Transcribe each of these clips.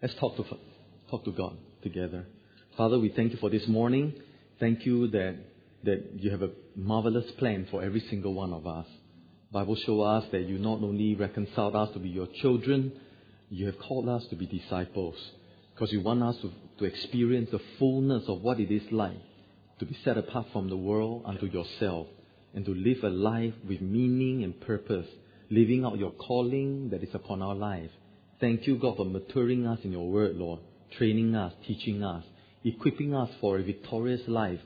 Let's talk to, talk to God together. Father, we thank you for this morning. Thank you that, that you have a marvelous plan for every single one of us. Bible show us that you not only reconciled us to be your children, you have called us to be disciples. Because you want us to, to experience the fullness of what it is like to be set apart from the world unto yourself and to live a life with meaning and purpose, living out your calling that is upon our life. Thank you, God, for maturing us in your word, Lord, training us, teaching us, equipping us for a victorious life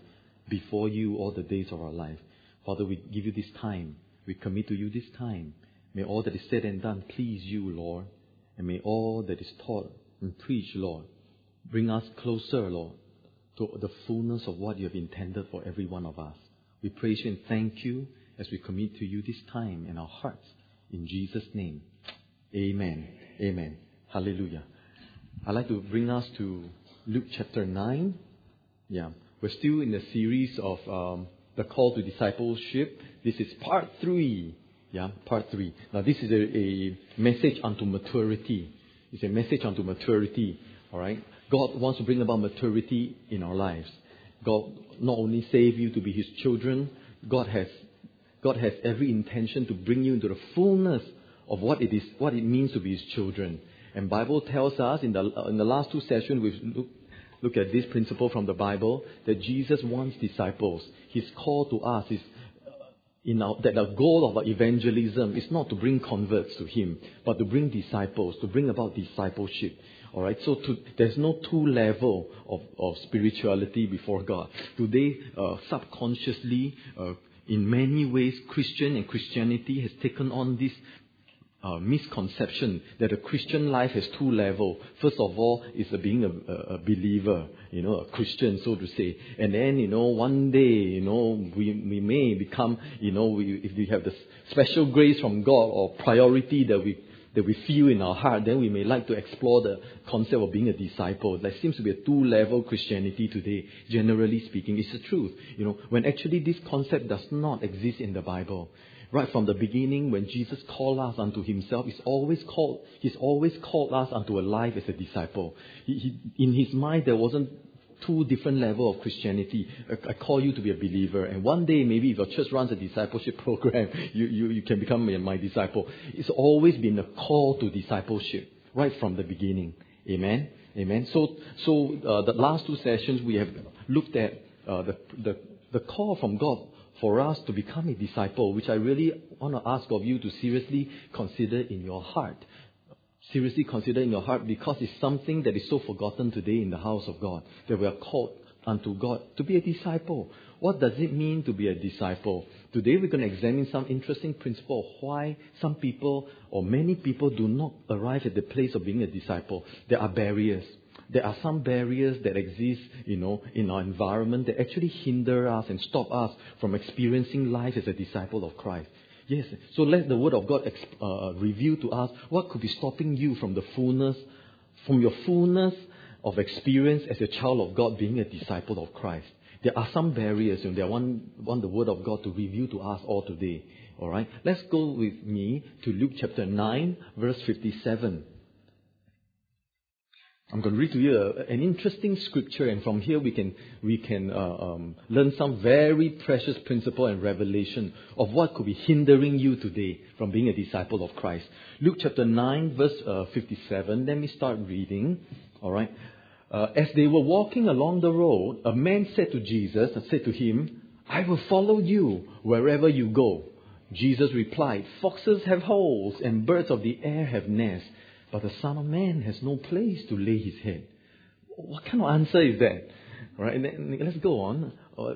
before you all the days of our life. Father, we give you this time. We commit to you this time. May all that is said and done please you, Lord. And may all that is taught and preached, Lord, bring us closer, Lord, to the fullness of what you have intended for every one of us. We praise you and thank you as we commit to you this time in our hearts. In Jesus' name. Amen. Amen. Hallelujah. I'd like to bring us to Luke chapter 9. Yeah. We're still in the series of um, the call to discipleship. This is part 3. Yeah, part 3. Now, this is a, a message unto maturity. It's a message unto maturity. All right? God wants to bring about maturity in our lives. God not only save you to be His children, God has, God has every intention to bring you into the fullness of what it is, what it means to be His children. And Bible tells us in the, in the last two sessions we've looked look at this principle from the Bible that Jesus wants disciples. His call to us is in our, that the goal of our evangelism is not to bring converts to Him, but to bring disciples, to bring about discipleship. All right, so to, there's no two level of, of spirituality before God. Today, uh, subconsciously, uh, in many ways, Christian and Christianity has taken on this uh, misconception that a Christian life has two levels. First of all, is a being a, a, believer, you know, a Christian, so to say. And then, you know, one day, you know, we, we may become, you know, we, if we have the special grace from God or priority that we that we feel in our heart, then we may like to explore the concept of being a disciple. There seems to be a two-level Christianity today, generally speaking. It's the truth, you know, when actually this concept does not exist in the Bible right from the beginning, when Jesus called us unto himself, he's always called, he's always called us unto a life as a disciple. He, he, in his mind, there wasn't two different level of Christianity. I, I, call you to be a believer, and one day maybe if your church runs a discipleship program, you, you, you can become my disciple. It's always been a call to discipleship right from the beginning. Amen. Amen. So, so uh, the last two sessions we have looked at uh, the, the the call from God for us to become a disciple, which I really want to ask of you to seriously consider in your heart. Seriously consider in your heart because it's something that is so forgotten today in the house of God, that we are called unto God to be a disciple. What does it mean to be a disciple? Today we're going to examine some interesting principle of why some people or many people do not arrive at the place of being a disciple. There are barriers there are some barriers that exist, you know, in our environment that actually hinder us and stop us from experiencing life as a disciple of Christ. Yes, so let the Word of God exp- uh, reveal to us what could be stopping you from the fullness, from your fullness of experience as a child of God being a disciple of Christ. There are some barriers, and they want, want the Word of God to reveal to us all today. All right, let's go with me to Luke chapter 9, verse 57. I'm going to read to you a, an interesting scripture, and from here we can we can uh, um, learn some very precious principle and revelation of what could be hindering you today from being a disciple of Christ. Luke chapter nine, verse uh, fifty-seven. Let me start reading. All right. Uh, as they were walking along the road, a man said to Jesus, and said to him, "I will follow you wherever you go." Jesus replied, "Foxes have holes, and birds of the air have nests." But the Son of Man has no place to lay his head. What kind of answer is that? Right? Let's go on. Uh,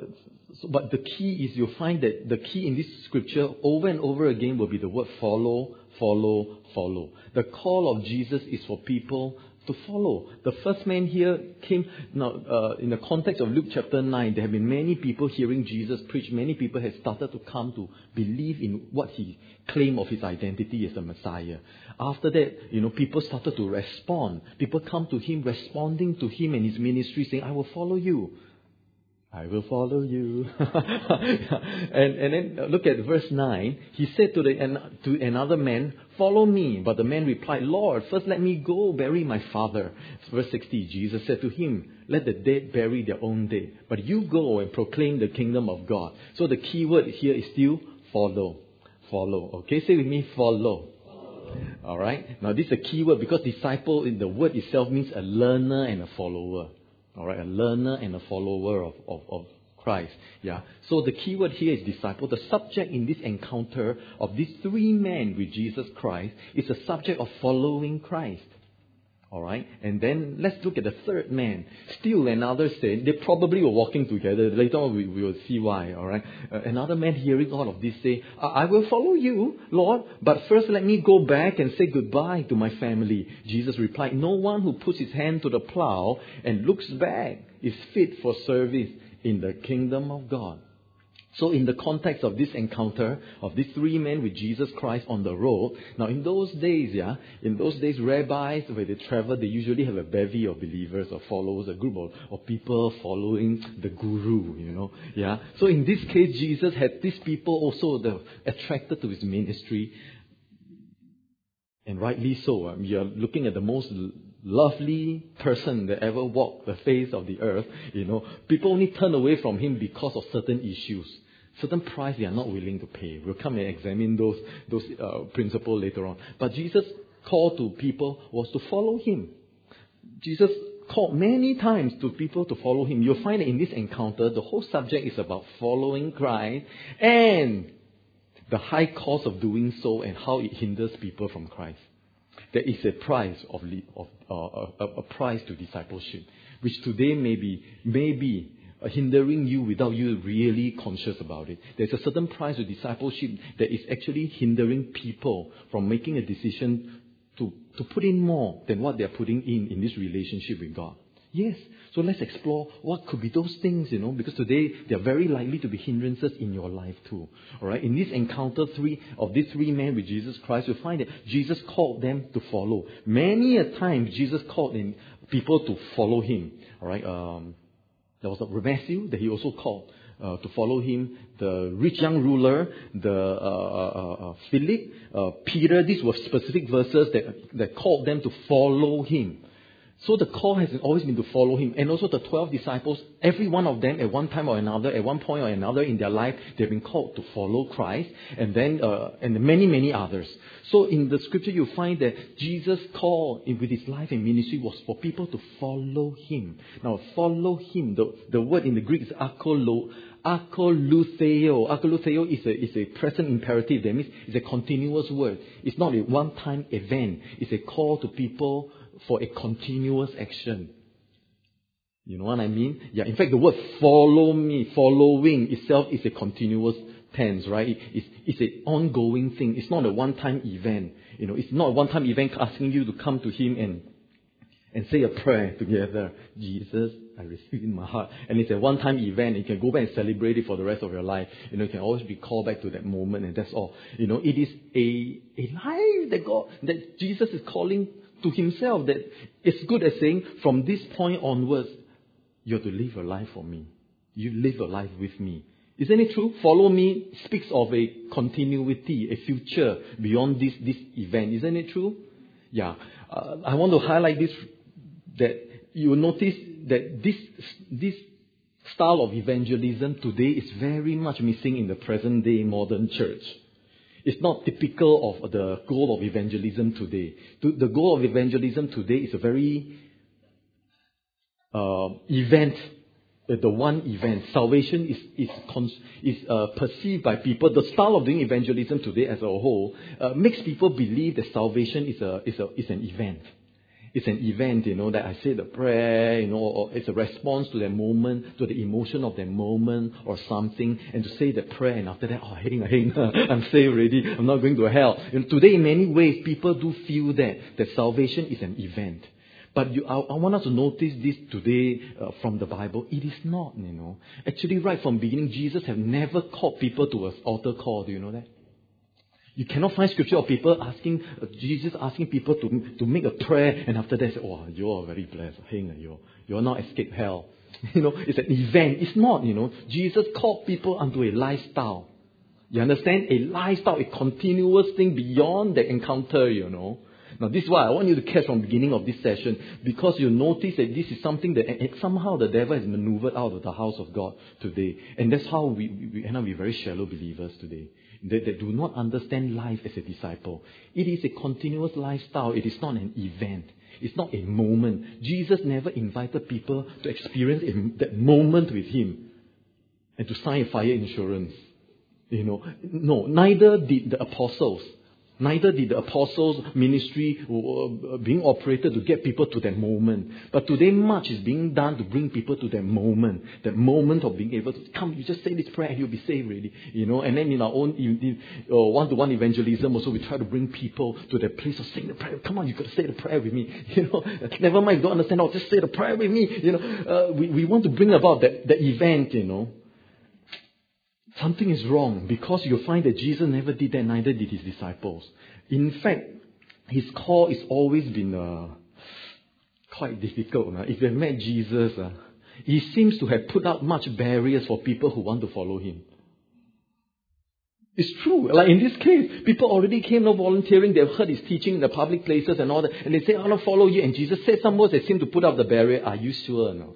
so, but the key is you'll find that the key in this scripture over and over again will be the word follow, follow, follow. The call of Jesus is for people to follow. The first man here came, now, uh, in the context of Luke chapter 9, there have been many people hearing Jesus preach. Many people have started to come to believe in what he claimed of his identity as the Messiah. After that, you know, people started to respond. People come to him, responding to him and his ministry, saying, I will follow you. I will follow you. and, and then uh, look at verse 9. He said to, the, to another man, Follow me. But the man replied, Lord, first let me go bury my father. Verse 60, Jesus said to him, Let the dead bury their own dead. But you go and proclaim the kingdom of God. So the key word here is still follow. Follow. Okay, say with me, follow. Alright? Now this is a key word because disciple in the word itself means a learner and a follower. Alright, a learner and a follower of, of, of Christ. Yeah. So the key word here is disciple. The subject in this encounter of these three men with Jesus Christ is the subject of following Christ. Alright? And then let's look at the third man. Still another said, they probably were walking together. Later on we, we will see why. Alright? Uh, another man hearing all of this say, I will follow you, Lord, but first let me go back and say goodbye to my family. Jesus replied, No one who puts his hand to the plow and looks back is fit for service in the kingdom of God. So in the context of this encounter of these three men with Jesus Christ on the road, now in those days, yeah, in those days, rabbis, when they travel, they usually have a bevy of believers or followers, a group of, of people following the guru, you know, yeah. So in this case, Jesus had these people also the, attracted to his ministry, and rightly so. Um, you're looking at the most lovely person that ever walked the face of the earth, you know, people only turn away from him because of certain issues certain price they are not willing to pay. We'll come and examine those, those uh, principles later on. But Jesus' call to people was to follow him. Jesus called many times to people to follow him. You'll find that in this encounter, the whole subject is about following Christ and the high cost of doing so and how it hinders people from Christ. There is a price of, of uh, a, a price to discipleship, which today may be, may be hindering you without you really conscious about it. There's a certain price of discipleship that is actually hindering people from making a decision to, to put in more than what they're putting in in this relationship with God. Yes. So let's explore what could be those things, you know, because today they're very likely to be hindrances in your life too. Alright. In this encounter three of these three men with Jesus Christ, you'll find that Jesus called them to follow. Many a time Jesus called in people to follow him. Alright. Um, there was a Matthew that he also called uh, to follow him, the rich young ruler, the uh, uh, uh, uh Philip, uh, Peter. These were specific verses that, that called them to follow him. So the call has always been to follow him. And also the 12 disciples, every one of them at one time or another, at one point or another in their life, they've been called to follow Christ. And then, uh, and many, many others. So in the scripture you find that Jesus' call with his life and ministry was for people to follow him. Now follow him, the, the word in the Greek is akolo, akolutheo. Akolutheo is a, is a present imperative. That means it's a continuous word. It's not a one-time event. It's a call to people for a continuous action. You know what I mean? Yeah, in fact, the word follow me, following itself is a continuous tense, right? It's, it's an ongoing thing. It's not a one-time event. You know, it's not a one-time event asking you to come to Him and, and say a prayer together. Jesus, I receive in my heart. And it's a one-time event. You can go back and celebrate it for the rest of your life. You know, you can always be called back to that moment and that's all. You know, it is a, a life that God, that Jesus is calling to himself that it's good as saying, from this point onwards, you have to live a life for me. You live a life with me. Isn't it true? Follow me speaks of a continuity, a future beyond this, this event. Isn't it true? Yeah. Uh, I want to highlight this, that you notice that this, this style of evangelism today is very much missing in the present day modern church. It's not typical of the goal of evangelism today. The goal of evangelism today is a very uh, event, the one event. Salvation is, is, is uh, perceived by people. The style of doing evangelism today as a whole uh, makes people believe that salvation is, a, is, a, is an event it's an event, you know, that I say the prayer, you know, or it's a response to that moment, to the emotion of that moment or something, and to say the prayer, and after that, oh, hey, hey, I'm saved already, I'm not going to hell. Know, today, in many ways, people do feel that, that salvation is an event. But you, I, I, want us to notice this today uh, from the Bible. It is not, you know. Actually, right from beginning, Jesus have never called people to an altar call. Do you know that? You cannot find scripture of people asking, uh, Jesus asking people to, to make a prayer and after that say, oh, you're very blessed. Hang, you're, you're not escape hell. You know, it's an event. It's not, you know. Jesus called people unto a lifestyle. You understand? A lifestyle, a continuous thing beyond the encounter, you know. Now, this is why I want you to catch from the beginning of this session because you notice that this is something that somehow the devil has maneuvered out of the house of God today. And that's how we, we end up with very shallow believers today that, do not understand life as a disciple. It is a continuous lifestyle, it is not an event. It's not a moment. Jesus never invited people to experience a, that moment with Him and to sign a fire insurance. You know, no, neither did the apostles. Neither did the apostles' ministry uh, being operated to get people to that moment. But today, much is being done to bring people to that moment. That moment of being able to come, you just say this prayer and you'll be saved, really. You know, and then in our own one to one evangelism, also we try to bring people to that place of saying the prayer. Come on, you've got to say the prayer with me. You know, never mind, don't understand, oh, just say the prayer with me. You know, uh, we, we want to bring about that, that event, you know something is wrong because you find that Jesus never did that, neither did his disciples. In fact, his call has always been uh, quite difficult. Uh. If you've met Jesus, uh, he seems to have put up much barriers for people who want to follow him. It's true. Like in this case, people already came no volunteering. They've heard his teaching in the public places and all that. And they say, I want to follow you. And Jesus said some words that seem to put up the barrier. Are you sure? No.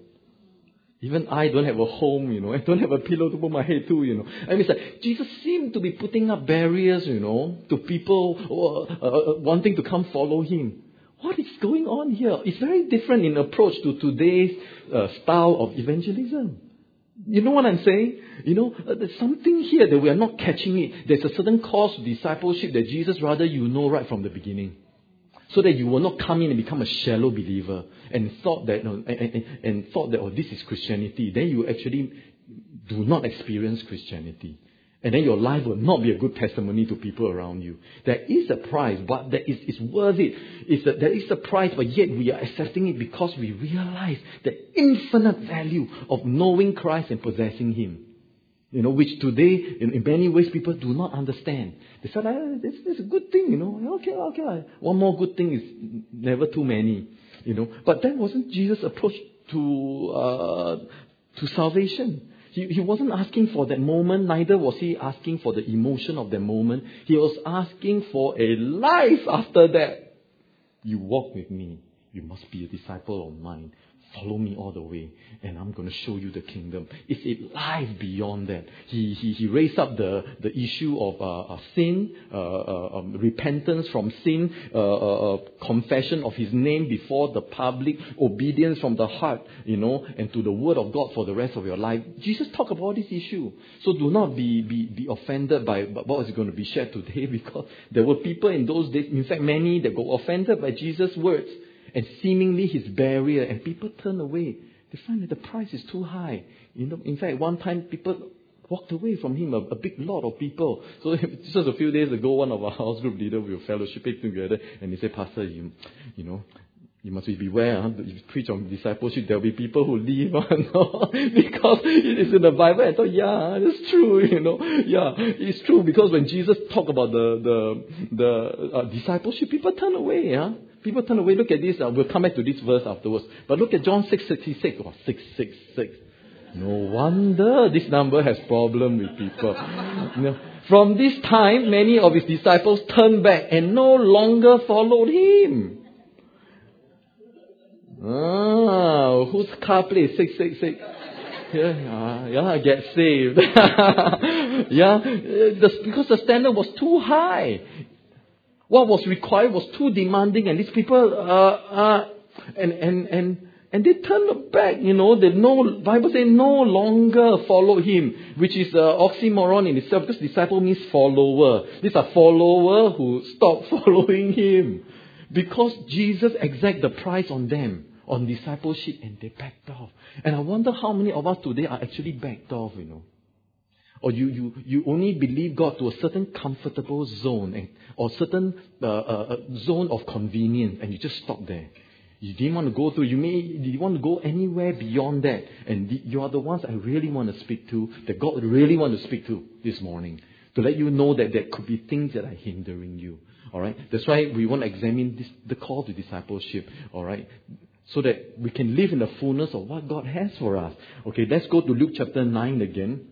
Even I don't have a home, you know. I don't have a pillow to put my head to, you know. I mean, it's like Jesus seemed to be putting up barriers, you know, to people uh, uh, wanting to come follow him. What is going on here? It's very different in approach to today's uh, style of evangelism. You know what I'm saying? You know, uh, there's something here that we are not catching it. There's a certain course of discipleship that Jesus rather you know right from the beginning so that you will not come in and become a shallow believer and thought that and, and, and thought that oh this is Christianity. Then you actually do not experience Christianity. And then your life will not be a good testimony to people around you. There is a price, but that is it's worth it. It's a, there is a price, but yet we are accepting it because we realize the infinite value of knowing Christ and possessing Him. You know, which today, in, in many ways, people do not understand. They said, ah, this, this is a good thing, you know. Okay, okay. One more good thing is never too many, you know. But that wasn't Jesus' approach to, uh, to salvation. He, he wasn't asking for that moment, neither was he asking for the emotion of that moment. He was asking for a life after that. You walk with me. You must be a disciple of mine. Follow me all the way, and I'm going to show you the kingdom. It's a life beyond that. He, he, he raised up the, the issue of uh, uh, sin, uh, uh um, repentance from sin, uh, uh, confession of his name before the public, obedience from the heart, you know, and to the word of God for the rest of your life. Jesus talked about this issue. So do not be, be, be offended by what is going to be shared today because there were people in those days, in fact, many that got offended by Jesus' words and seemingly his barrier, and people turn away. They find that the price is too high. You know, in fact, one time people walked away from him, a, a big lot of people. So just a few days ago, one of our house group leaders, we were fellowshipping together, and he said, Pastor, you, you know, you must be beware. Huh? If you preach on discipleship, there will be people who leave huh? because it is in the Bible. I thought, yeah, it's true. You know, yeah, it's true because when Jesus talked about the the the uh, discipleship, people turn away. Huh? People turn away. Look at this. Uh, we'll come back to this verse afterwards. But look at John 6.66. Oh, 666. No wonder this number has problem with people. You know, from this time, many of his disciples turned back and no longer followed him. Ah, whose car plate 666? Yeah, yeah, get saved. yeah, because the standard was too high. What was required was too demanding, and these people, uh, uh, and, and, and, and they turned back, you know, they no, Bible says no longer follow him, which is an oxymoron in itself, because disciple means follower. These are follower who stop following him. Because Jesus exact the price on them, on discipleship, and they backed off. And I wonder how many of us today are actually backed off, you know. Or you, you, you only believe God to a certain comfortable zone and, or certain uh, uh, uh, zone of convenience and you just stop there. You didn't want to go through, you may you want to go anywhere beyond that. And you are the ones I really want to speak to, that God really want to speak to this morning. To let you know that there could be things that are hindering you. Alright? That's why we want to examine this, the call to discipleship. Alright? so that we can live in the fullness of what God has for us. Okay, let's go to Luke chapter 9 again.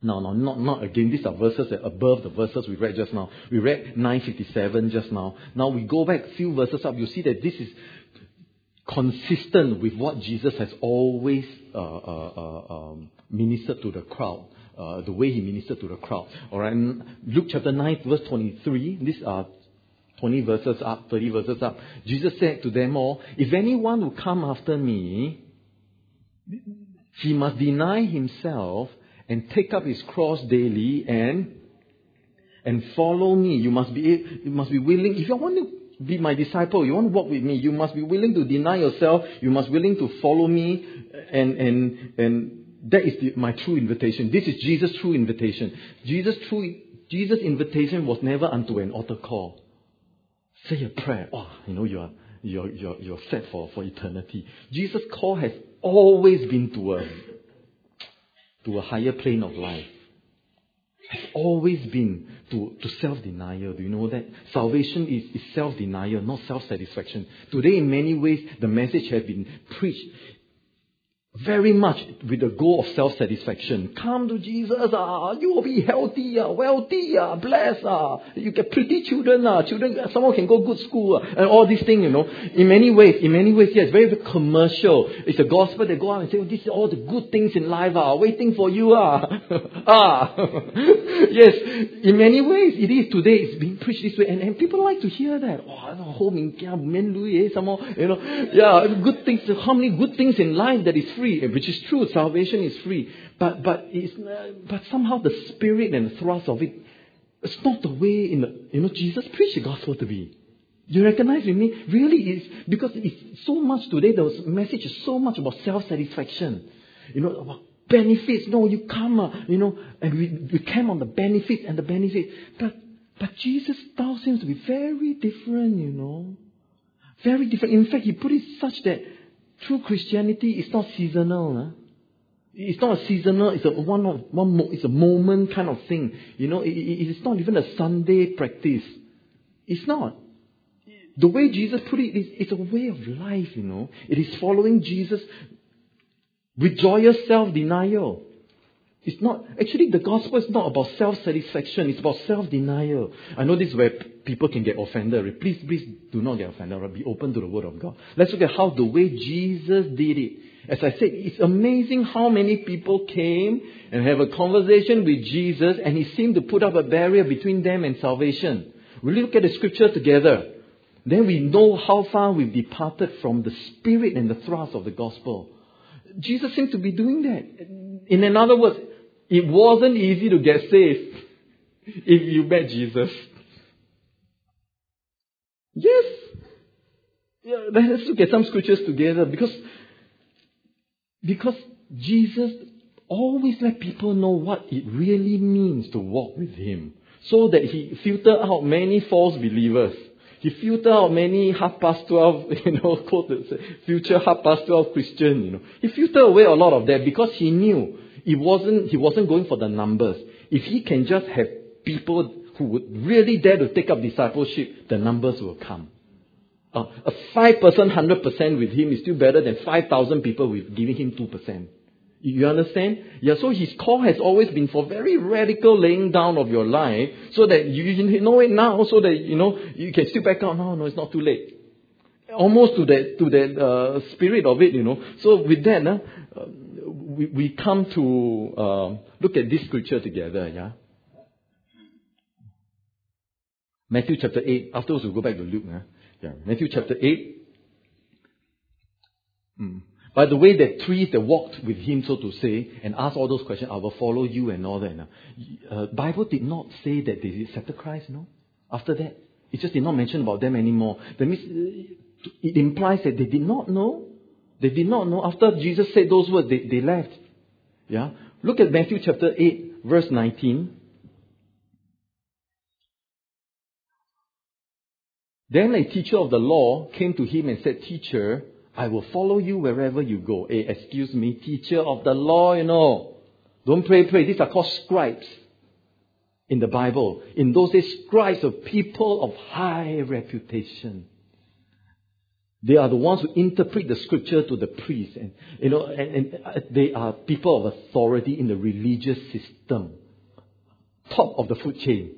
No, no, not, not again. These are verses that above the verses we read just now. We read 957 just now. Now we go back few verses up. You see that this is consistent with what Jesus has always uh, uh, uh, um, ministered to the crowd. Uh, the way he ministered to the crowd. All right, Luke chapter 9, verse 23. These are 20 verses up, 30 verses up. Jesus said to them all, If anyone will come after me, he must deny himself and take up his cross daily and and follow me. You must be you must be willing. If you want to be my disciple, you want to walk with me, you must be willing to deny yourself. You must be willing to follow me, and and and that is the, my true invitation. This is Jesus' true invitation. Jesus' true Jesus' invitation was never unto an altar call. Say a prayer. Oh, you know you are you're, you're, you're set for, for eternity. Jesus' call has always been to a to a higher plane of life. Has always been to, to self denial. Do you know that? Salvation is, is self denial, not self satisfaction. Today, in many ways, the message has been preached very much with the goal of self-satisfaction. Come to Jesus, ah, you will be healthy, ah, wealthy, ah, blessed, ah, you get pretty children, ah, children, someone can go good school, ah, and all these things, you know. In many ways, in many ways, yes, very, very commercial. It's a gospel that go out and say, this is all the good things in life, ah, waiting for you, ah, ah. yes, in many ways, it is today, it's being preached this way, and, and people like to hear that. Oh, home in men you know, yeah, good things, how many good things in life that is free free, which is true. Salvation is free. But, but, uh, but somehow the spirit and the thrust of it, it's not the way in the, you know, Jesus preached the gospel to be. You recognize with me? Really, it's because it's so much today, the message is so much about self-satisfaction. You know, about benefits. No, you come, uh, you know, and we, we came on the benefits and the benefits. But, but Jesus' style seems to be very different, you know. Very different. In fact, he put it such that True Christianity is not seasonal. Huh? It's not a seasonal, it's a one of one mo- it's a moment kind of thing. You know, it, it, it's not even a Sunday practice. It's not. The way Jesus put it is it's a way of life, you know. It is following Jesus with joyous self-denial. It's not, actually the gospel is not about self-satisfaction, it's about self-denial. I know this is where people can get offended. Please, please do not get offended. Be open to the word of God. Let's look at how the way Jesus did it. As I said, it's amazing how many people came and have a conversation with Jesus and he seemed to put up a barrier between them and salvation. We look at the scripture together. Then we know how far we've departed from the spirit and the thrust of the gospel. Jesus seemed to be doing that. In another words, it wasn't easy to get saved if you met Jesus. Yes. Yeah, let's look at some scriptures together because, because Jesus always let people know what it really means to walk with Him so that He filtered out many false believers. He filtered out many half past 12, you know, future half past 12 Christian, you know. He filtered away a lot of that because he knew it wasn't, he wasn't going for the numbers. If he can just have people who would really dare to take up discipleship, the numbers will come. Uh, a 5%, 100% with him is still better than 5,000 people with giving him 2%. You understand? Yeah, so his call has always been for very radical laying down of your life so that you know it now, so that, you know, you can still back out. No, no, it's not too late. Almost to that, to that uh, spirit of it, you know. So with that, uh, we, we come to uh, look at this scripture together, yeah? Matthew chapter 8. Afterwards, we'll go back to Luke. Yeah, Matthew chapter 8. Mm. By the way, that three that walked with him, so to say, and asked all those questions, I will follow you and all that. Uh, Bible did not say that they accepted Christ, no? After that, it just did not mention about them anymore. That means uh, it implies that they did not know. They did not know. After Jesus said those words, they, they left. Yeah? Look at Matthew chapter 8, verse 19. Then a teacher of the law came to him and said, Teacher, I will follow you wherever you go. Hey, excuse me, teacher of the law, you know. Don't pray, pray. These are called scribes in the Bible. In those days, scribes of people of high reputation. They are the ones who interpret the scripture to the priest. And, you know, and, and uh, they are people of authority in the religious system. Top of the food chain.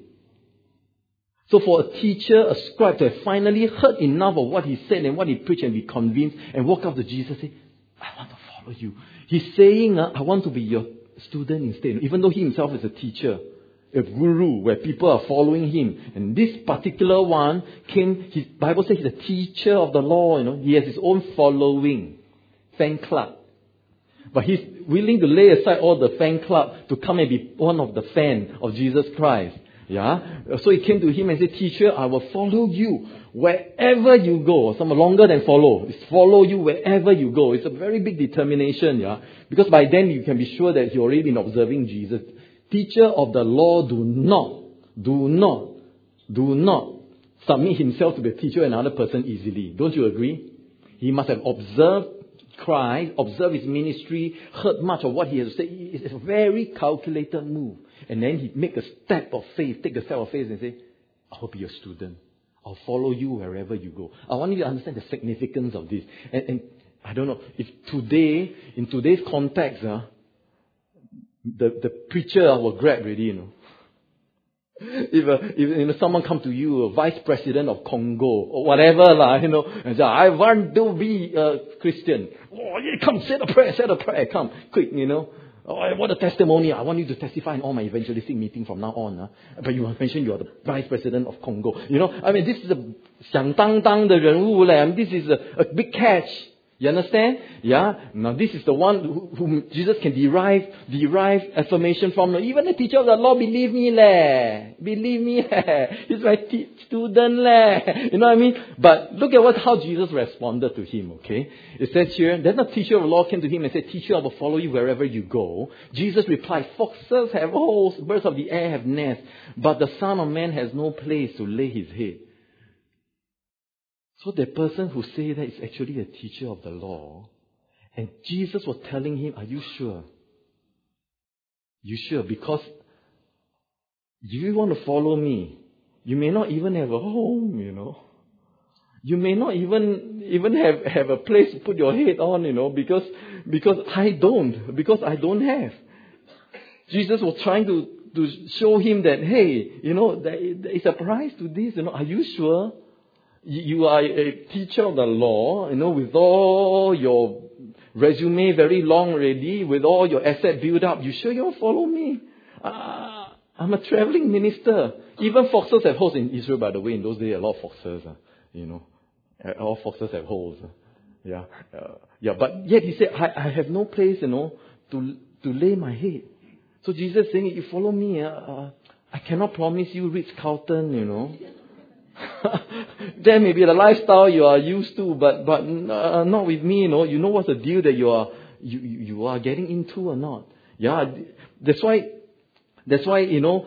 So for a teacher, a scribe to have finally heard enough of what he said and what he preached and be convinced and walk up to Jesus and say, I want to follow you. He's saying, uh, I want to be your student instead. Even though he himself is a teacher a guru where people are following him. And this particular one came, his Bible says he's a teacher of the law, you know, he has his own following, fan club. But he's willing to lay aside all the fan club to come and be one of the fan of Jesus Christ. Yeah? So he came to him and said, Teacher, I will follow you wherever you go. Some longer than follow. It's follow you wherever you go. It's a very big determination, yeah? Because by then you can be sure that you already been observing Jesus teacher of the law do not, do not, do not submit himself to the teacher of another person easily. Don't you agree? He must have observed Christ, observed his ministry, heard much of what he has said. It's a very calculated move. And then he make a step of faith, take a step of faith and say, I'll be your student. I'll follow you wherever you go. I want you to understand the significance of this. And, and I don't know, if today, in today's context, uh, the, the preacher will grab already, you know. If, uh, if you know, someone come to you, a vice president of Congo or whatever, lah, you know, and say, I want to be a Christian. Oh, yeah, come, say the prayer, say the prayer, come, quick, you know. Oh, what a testimony. I want you to testify in all my evangelistic meetings from now on. Uh. But you mentioned you are the vice president of Congo. You know, I mean, this is a 响当当的人物嘞. I mean, this is a, a big catch. You understand? Yeah? Now this is the one whom Jesus can derive, derive affirmation from. Even the teacher of the law, believe me leh. Believe me leh. He's my t- student leh. You know what I mean? But look at what, how Jesus responded to him, okay? It says here, then the teacher of the law came to him and said, Teacher, I will follow you wherever you go. Jesus replied, Foxes have holes, birds of the air have nests, but the Son of Man has no place to lay his head. So the person who said that is actually a teacher of the law. And Jesus was telling him, Are you sure? You sure? Because if you want to follow me. You may not even have a home, you know. You may not even even have, have a place to put your head on, you know, because because I don't, because I don't have. Jesus was trying to, to show him that, hey, you know, there is a price to this, you know, are you sure? You are a teacher of the law, you know, with all your resume very long already, with all your asset built up, you sure you'll follow me? Uh, I'm a traveling minister. Even foxes have holes in Israel, by the way. In those days, a lot of foxes, uh, you know. All foxes have holes. Uh, yeah. Yeah, but yet he said, I, I have no place, you know, to, to lay my head. So Jesus saying, if you follow me, uh, uh, I cannot promise you Ritz-Carlton, you know. that may be the lifestyle you are used to, but but uh, not with me. You know, you know what's the deal that you are you you are getting into or not. Yeah, that's why that's why you know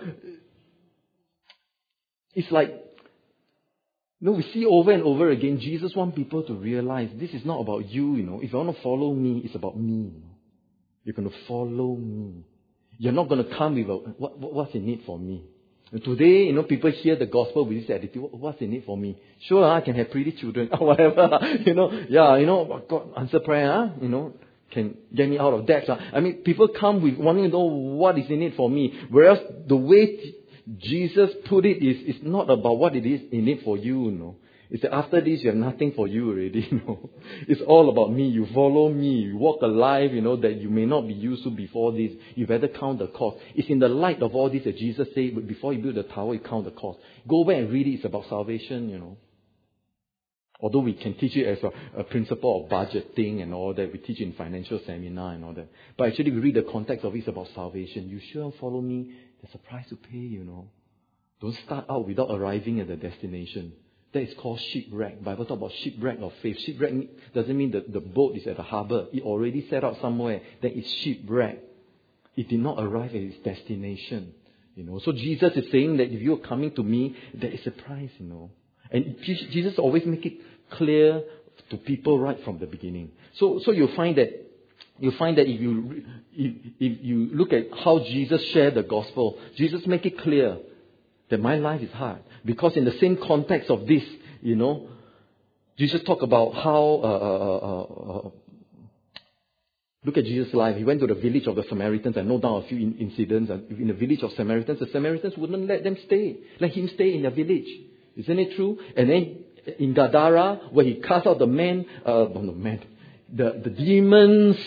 it's like you know, we see over and over again, Jesus wants people to realize this is not about you, you know. If you want to follow me, it's about me. You. You're going to follow me. You're not going to come with a, what, what's in it for me. Today, you know, people hear the gospel with this attitude. What's in it for me? Sure, I can have pretty children or whatever. you know, yeah, you know, oh, God answer prayer. Huh? You know, can get me out of debt. Huh? Ah. I mean, people come with wanting to know what is in it for me. Whereas the way Jesus put it is, is not about what it is in it for you. you know. It's that after this, you have nothing for you already, you know. It's all about me. You follow me. You walk a life, you know, that you may not be used to before this. You better count the cost. It's in the light of all this that Jesus said, before you build the tower, you count the cost. Go back and read it. It's about salvation, you know. Although we can teach it as a, a principle of budgeting and all that, we teach in financial seminar and all that. But actually, we read the context of it, it's about salvation. You sure follow me? There's a price to pay, you know. Don't start out without arriving at the destination. That is called shipwreck. Bible talk about shipwreck of faith. Shipwreck doesn't mean that the boat is at the harbor. It already set out somewhere. Then it's shipwreck. It did not arrive at its destination. You know. So Jesus is saying that if you are coming to me, there is a price, you know. And Jesus always make it clear to people right from the beginning. So so you'll find that you find that if you if, if you look at how Jesus shared the gospel, Jesus make it clear that my life is hard. Because in the same context of this, you know, Jesus talked about how, uh, uh, uh, look at Jesus' life. He went to the village of the Samaritans and note down a few in- incidents. In the village of Samaritans, the Samaritans wouldn't let them stay, let him stay in the village. Isn't it true? And then in Gadara, where he cast out the man, uh, no, man, the, the demons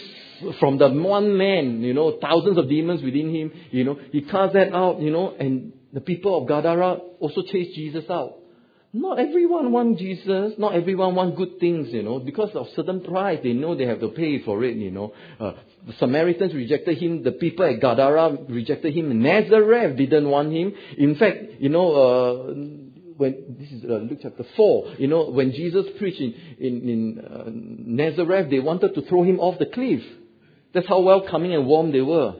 from the one man, you know, thousands of demons within him, you know, he cast that out, you know, and the people of Gadara also chased Jesus out. Not everyone want Jesus. Not everyone want good things, you know. Because of certain price, they know they have to pay for it, you know. Uh, the Samaritans rejected him. The people at Gadara rejected him. Nazareth didn't want him. In fact, you know, uh, when this is uh, Luke chapter four, you know, when Jesus preached in in, in uh, Nazareth, they wanted to throw him off the cliff. That's how welcoming and warm they were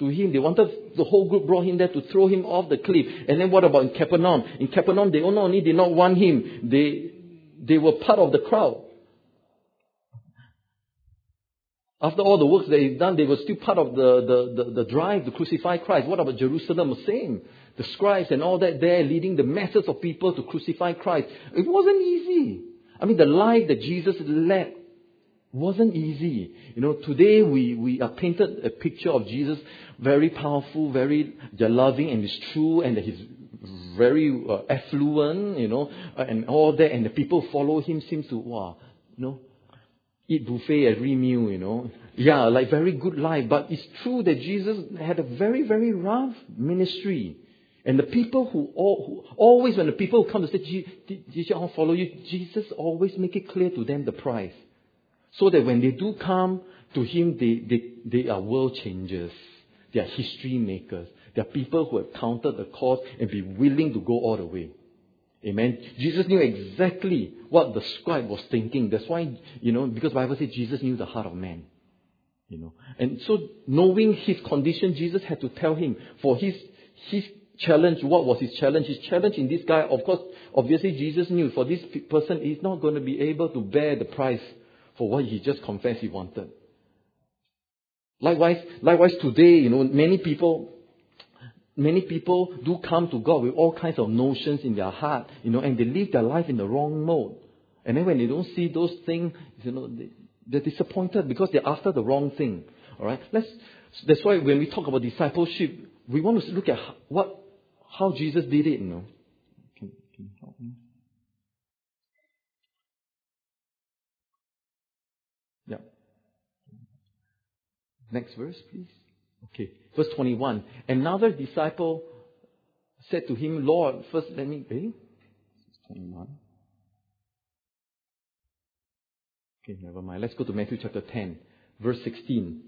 to him. They wanted the whole group brought him there to throw him off the cliff. And then what about in Capernaum? In Capernaum, they not only did not want him, they they were part of the crowd. After all the works that he's done, they were still part of the, the, the, the drive to crucify Christ. What about Jerusalem? The same. The scribes and all that there leading the masses of people to crucify Christ. It wasn't easy. I mean, the life that Jesus led wasn't easy. You know, today we, we are painted a picture of Jesus very powerful, very loving, and it's true, and he's very uh, affluent, you know, uh, and all that, and the people follow him seems to, wow, you know, eat buffet every meal, you know. Yeah, like very good life. But it's true that Jesus had a very, very rough ministry. And the people who, all, who always, when the people come to say, Jesus, I'll follow you, Jesus always make it clear to them the price. So that when they do come to Him, they, they, they are world changers. They are history makers. They are people who have counted the cost and be willing to go all the way. Amen. Jesus knew exactly what the scribe was thinking. That's why, you know, because Bible says Jesus knew the heart of man. You know. And so knowing his condition, Jesus had to tell him for his his challenge, what was his challenge? His challenge in this guy, of course, obviously Jesus knew for this person he's not going to be able to bear the price for what he just confessed he wanted. Likewise, likewise today, you know, many people, many people do come to God with all kinds of notions in their heart, you know, and they live their life in the wrong mode. And then when they don't see those things, you know, they, they're disappointed because they're after the wrong thing. All right, let's. That's why when we talk about discipleship, we want to look at what, how Jesus did it. You know, can, can you help me? Yeah. Next verse, please. Okay. Verse 21. Another disciple said to him, Lord, first let me, eh? 21. Okay, never mind. Let's go to Matthew chapter 10, verse 16.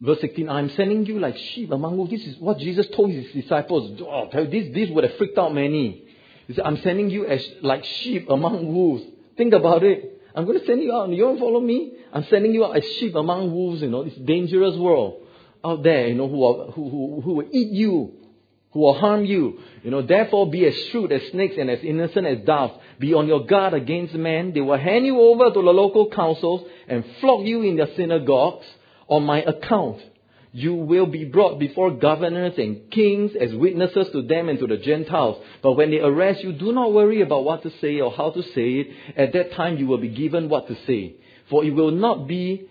Verse 16, I'm sending you like sheep among wolves. This is what Jesus told his disciples. Oh, this, this would have freaked out many. He said, I'm sending you as like sheep among wolves. Think about it. I'm going to send you out. You want to follow me? I'm sending you out as sheep among wolves, you know, this dangerous world out there, you know, who, are, who, who, who will eat you, who will harm you. You know, therefore be as shrewd as snakes and as innocent as doves. Be on your guard against men. They will hand you over to the local councils and flog you in their synagogues on my account. You will be brought before governors and kings as witnesses to them and to the Gentiles. But when they arrest you, do not worry about what to say or how to say it. At that time you will be given what to say. For it will not be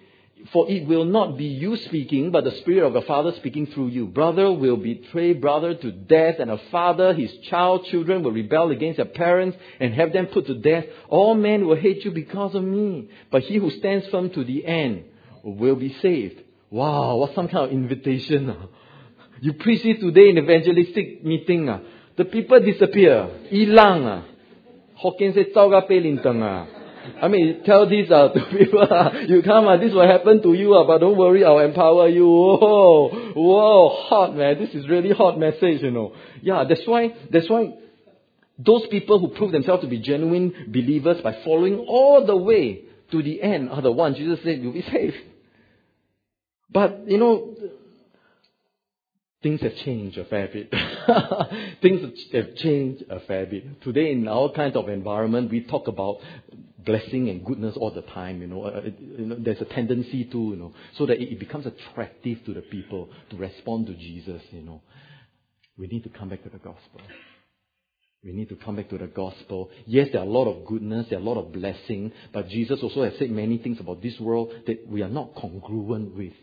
for it will not be you speaking, but the Spirit of the Father speaking through you. Brother will betray brother to death, and a father, his child, children will rebel against their parents and have them put to death. All men will hate you because of me, but he who stands firm to the end will be saved. Wow, what some kind of invitation. Uh. You preach it today in evangelistic meeting. Uh. The people disappear. Ilang. Uh. Hokkien say, lintang. I mean, tell this uh, to people. Uh, you come, uh, this will happen to you, uh, but don't worry, I'll empower you. Whoa, whoa, hot man. This is really hot message, you know. Yeah, that's why, that's why those people who prove themselves to be genuine believers by following all the way to the end are the ones Jesus said, you'll be saved. But, you know, things have changed a fair bit. things have changed a fair bit. Today, in our kind of environment, we talk about blessing and goodness all the time. You know, uh, you know there's a tendency to, you know, so that it, it becomes attractive to the people to respond to Jesus. You know, we need to come back to the gospel. We need to come back to the gospel. Yes, there are a lot of goodness, there are a lot of blessing, but Jesus also has said many things about this world that we are not congruent with.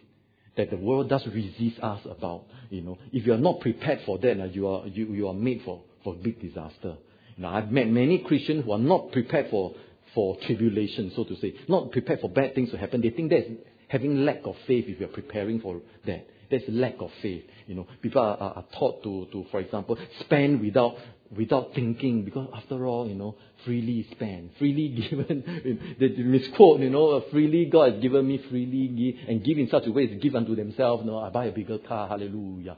That the world does resist us about. You know, if you are not prepared for that, uh, you are you, you are made for, for big disaster. Now I've met many Christians who are not prepared for for tribulation, so to say, not prepared for bad things to happen. They think that's having lack of faith if you're preparing for that. There's lack of faith. You know, people are, are, are taught to, to, for example, spend without without thinking, because after all, you know, freely spend, freely given. the misquote, you know, freely God has given me, freely give, and give in such a way as give unto themselves. You know, I buy a bigger car, hallelujah.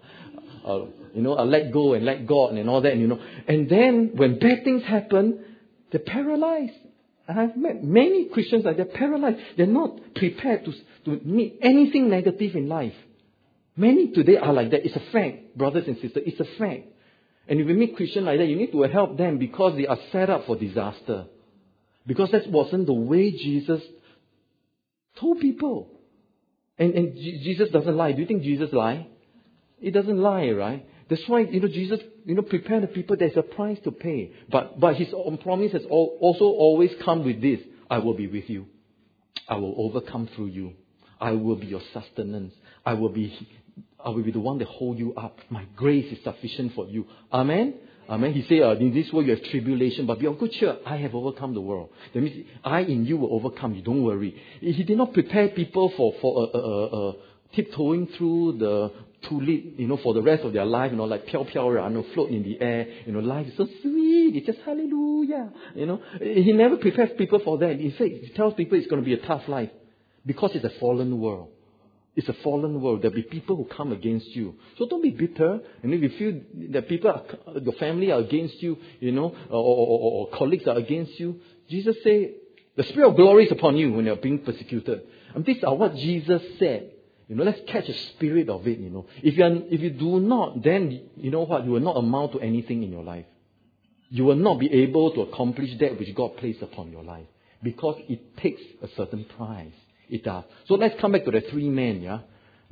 Uh, you know, I let go and let God and all that, you know. And then when bad things happen, they're paralyzed. I've met many Christians like they're paralyzed. They're not prepared to, to meet anything negative in life. Many today are like that. It's a fact, brothers and sisters. It's a fact. And if you meet Christians like that, you need to help them because they are set up for disaster. Because that wasn't the way Jesus told people. And, and Jesus doesn't lie. Do you think Jesus lie? He doesn't lie, right? That's why, you know, Jesus, you know, prepare the people. There's a price to pay. But, but his own promise has also always come with this. I will be with you. I will overcome through you. I will be your sustenance. I will be, I will be the one that hold you up. My grace is sufficient for you. Amen. Amen. He said, uh, in this world you have tribulation, but be of good cheer. I have overcome the world. That means I in you will overcome you. Don't worry. He did not prepare people for, for a, a, a, tiptoeing through the tulip, you know, for the rest of their life, you know, like piao piao, you know, float in the air, you know, life is so sweet, it's just hallelujah, you know. He never prepares people for that. He fact, he tells people it's going to be a tough life because it's a fallen world. It's a fallen world. There'll be people who come against you. So don't be bitter. And if you feel that people, are, your family are against you, you know, or, or, or, colleagues are against you, Jesus said, the Spirit of glory is upon you when you're being persecuted. And these are what Jesus said. You know, let's catch the spirit of it, you know. If you, are, if you do not, then, you know what, you will not amount to anything in your life. You will not be able to accomplish that which God placed upon your life. Because it takes a certain price. It does. So let's come back to the three men, yeah.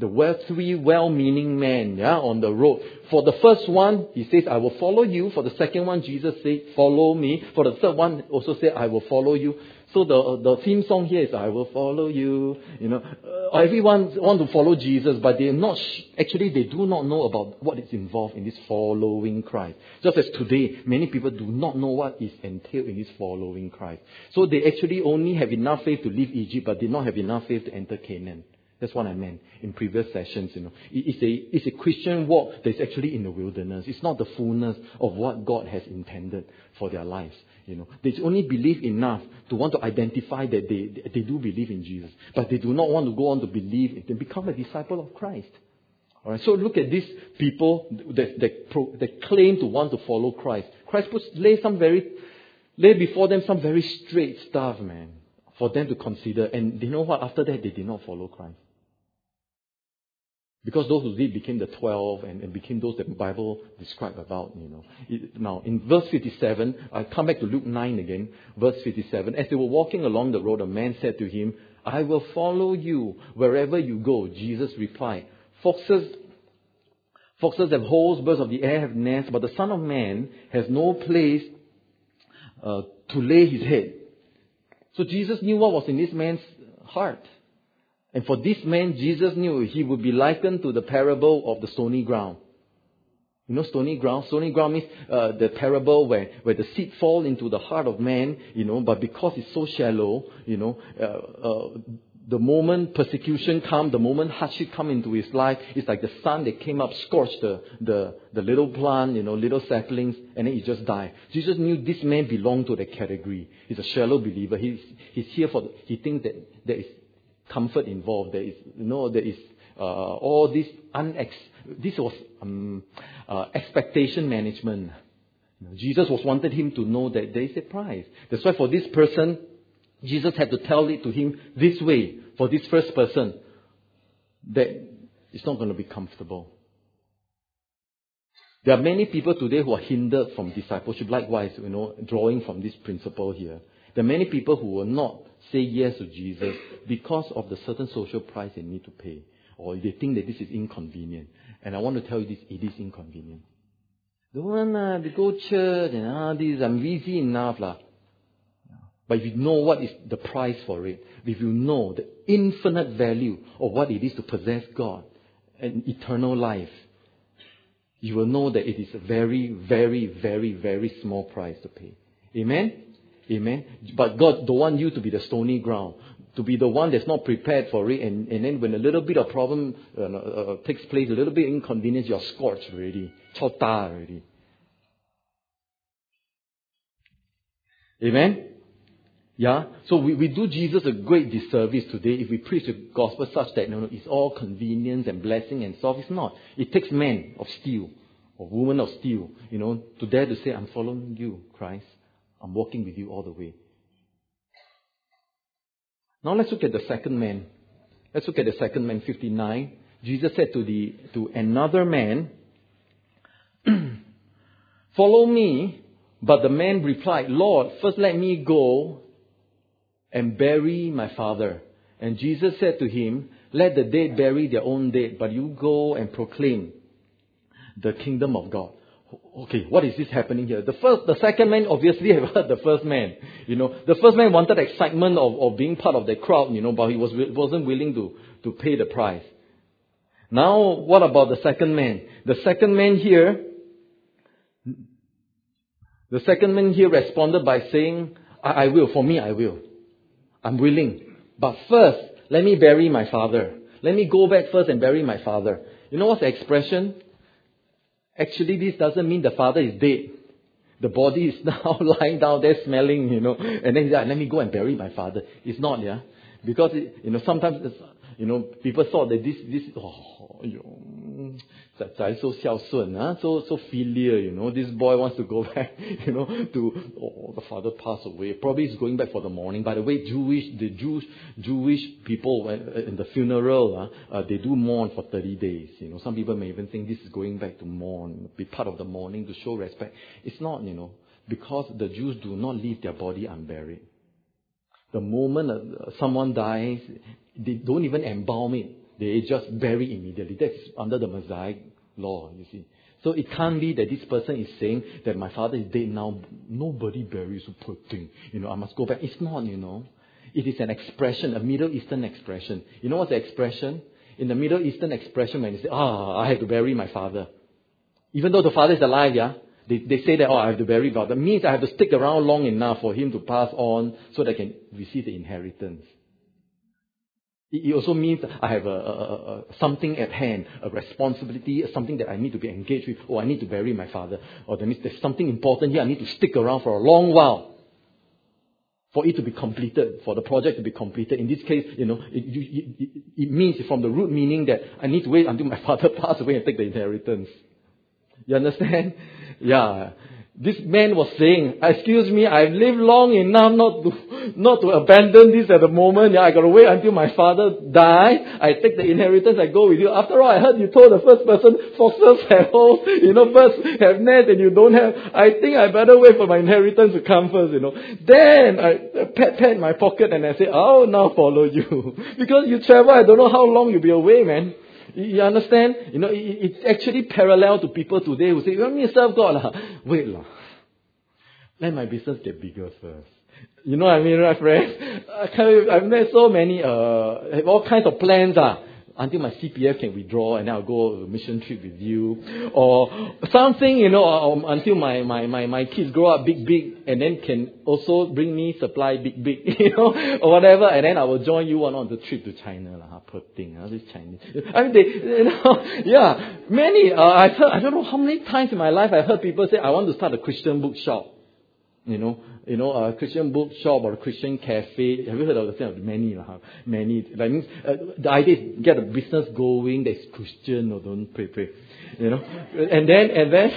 The well, three well-meaning men, yeah, on the road. For the first one, he says, I will follow you. For the second one, Jesus said, follow me. For the third one, also said, I will follow you. So the, the theme song here is I will follow you. You know, uh, everyone want to follow Jesus, but they're not sh- actually they do not know about what is involved in this following Christ. Just as today, many people do not know what is entailed in this following Christ. So they actually only have enough faith to leave Egypt, but did not have enough faith to enter Canaan. That's what I meant in previous sessions, you know. It's a, it's a Christian walk that's actually in the wilderness. It's not the fullness of what God has intended for their lives. You know, they only believe enough to want to identify that they, they do believe in Jesus, but they do not want to go on to believe and become a disciple of Christ. All right, so look at these people that, that, pro, that claim to want to follow Christ. Christ puts, lay some very, lay before them some very straight stuff, man, for them to consider. And you know what? After that, they did not follow Christ. Because those who did became the twelve and, and became those that the Bible described about, you know. It, now, in verse 57, I come back to Luke 9 again, verse 57. As they were walking along the road, a man said to him, I will follow you wherever you go. Jesus replied, Foxes, foxes have holes, birds of the air have nests, but the Son of Man has no place uh, to lay his head. So Jesus knew what was in this man's heart. And for this man, Jesus knew he would be likened to the parable of the stony ground. You know, stony ground? Stony ground means uh, the parable where, where the seed fall into the heart of man, you know, but because it's so shallow, you know, uh, uh, the moment persecution come, the moment hardship come into his life, it's like the sun that came up scorched the, the, the little plant, you know, little saplings, and then he just died. Jesus knew this man belonged to that category. He's a shallow believer. He's, he's here for, the, he thinks that there is comfort involved. There is, you know, there is uh, all this unex. This was um, uh, expectation management. Jesus was wanted him to know that there is a price. That's why for this person, Jesus had to tell it to him this way. For this first person, that it's not going to be comfortable. There are many people today who are hindered from discipleship. Likewise, you know, drawing from this principle here. There are many people who will not say yes to Jesus because of the certain social price they need to pay. Or they think that this is inconvenient. And I want to tell you this, it is inconvenient. Don't want uh, to go church and all this. I'm busy enough. lah. But if you know what is the price for it, if you know the infinite value of what it is to possess God and eternal life, you will know that it is a very, very, very, very small price to pay. Amen? Amen. But God don't want you to be the stony ground, to be the one that's not prepared for it, and, and then when a little bit of problem uh, uh, takes place, a little bit inconvenience, you're scorched already, chao already. Amen. Yeah? So we, we do Jesus a great disservice today if we preach the gospel such that you know, it's all convenience and blessing and stuff. It's not. It takes men of steel, or women of steel, you know, to dare to say, I'm following you, Christ. I'm walking with you all the way. Now let's look at the second man. Let's look at the second man, 59. Jesus said to the to another man, Follow me. But the man replied, Lord, first let me go and bury my father. And Jesus said to him, Let the dead bury their own dead, but you go and proclaim the kingdom of God. Okay, what is this happening here? The first, the second man obviously have heard the first man. You know, the first man wanted excitement of, of being part of the crowd, you know, but he was, wasn't willing to, to pay the price. Now, what about the second man? The second man here, the second man here responded by saying, I, I will, for me I will. I'm willing. But first, let me bury my father. Let me go back first and bury my father. You know what's the expression? Actually, this doesn't mean the father is dead. The body is now lying down there smelling, you know, and then yeah, let me go and bury my father. It's not, yeah. Because, it, you know, sometimes, you know, people thought that this, this, oh, you know, so 孝顺, huh? so, so filial, you know, this boy wants to go back, you know, to, oh, the father passed away. Probably he's going back for the mourning. By the way, Jewish, the Jewish, Jewish people, in the funeral, uh, uh, they do mourn for 30 days. You know, some people may even think this is going back to mourn, be part of the mourning to show respect. It's not, you know, because the Jews do not leave their body unburied. The moment uh, someone dies, they don't even embalm it. They just bury immediately. That's under the Mosaic law, you see. So it can't be that this person is saying that my father is dead now. Nobody buries a poor thing. You know, I must go back. It's not, you know. It is an expression, a Middle Eastern expression. You know what's the expression? In the Middle Eastern expression, when they say, ah, I have to bury my father. Even though the father is alive, yeah, they, they say that, oh, I have to bury God. That means I have to stick around long enough for him to pass on so that I can receive the inheritance. It also means I have a, a, a, something at hand, a responsibility, something that I need to be engaged with. Oh, I need to bury my father. Or that means there's something important here. I need to stick around for a long while for it to be completed, for the project to be completed. In this case, you know, it, it, it means from the root meaning that I need to wait until my father passes away and take the inheritance. You understand? Yeah. This man was saying, excuse me, I've lived long enough not to, not to abandon this at the moment. Yeah, I gotta wait until my father die. I take the inheritance, I go with you. After all, I heard you told the first person, foxes have holes, you know, birds have nests and you don't have. I think I better wait for my inheritance to come first, you know. Then I pat, pat my pocket and I say, I'll now follow you. because you travel, I don't know how long you'll be away, man. You understand? You know, it's actually parallel to people today who say, you want me to serve God? La. Wait, la. let my business get bigger first. You know what I mean, right, friends? I've met so many, uh, have all kinds of plans, ah until my CPF can withdraw and then I'll go a mission trip with you. Or something, you know, um, until my, my, my, my kids grow up big, big and then can also bring me supply big, big, you know, or whatever. And then I will join you on, on the trip to China. Lah, poor thing, huh? this Chinese. I mean, they, you know, yeah, many, uh, I've heard, I don't know how many times in my life I've heard people say, I want to start a Christian bookshop. You know, you know, a Christian bookshop or a Christian cafe. Have you heard of the thing? Many, lah, many. That means uh, the idea is get a business going that's Christian or don't pray, pray. You know, and then and then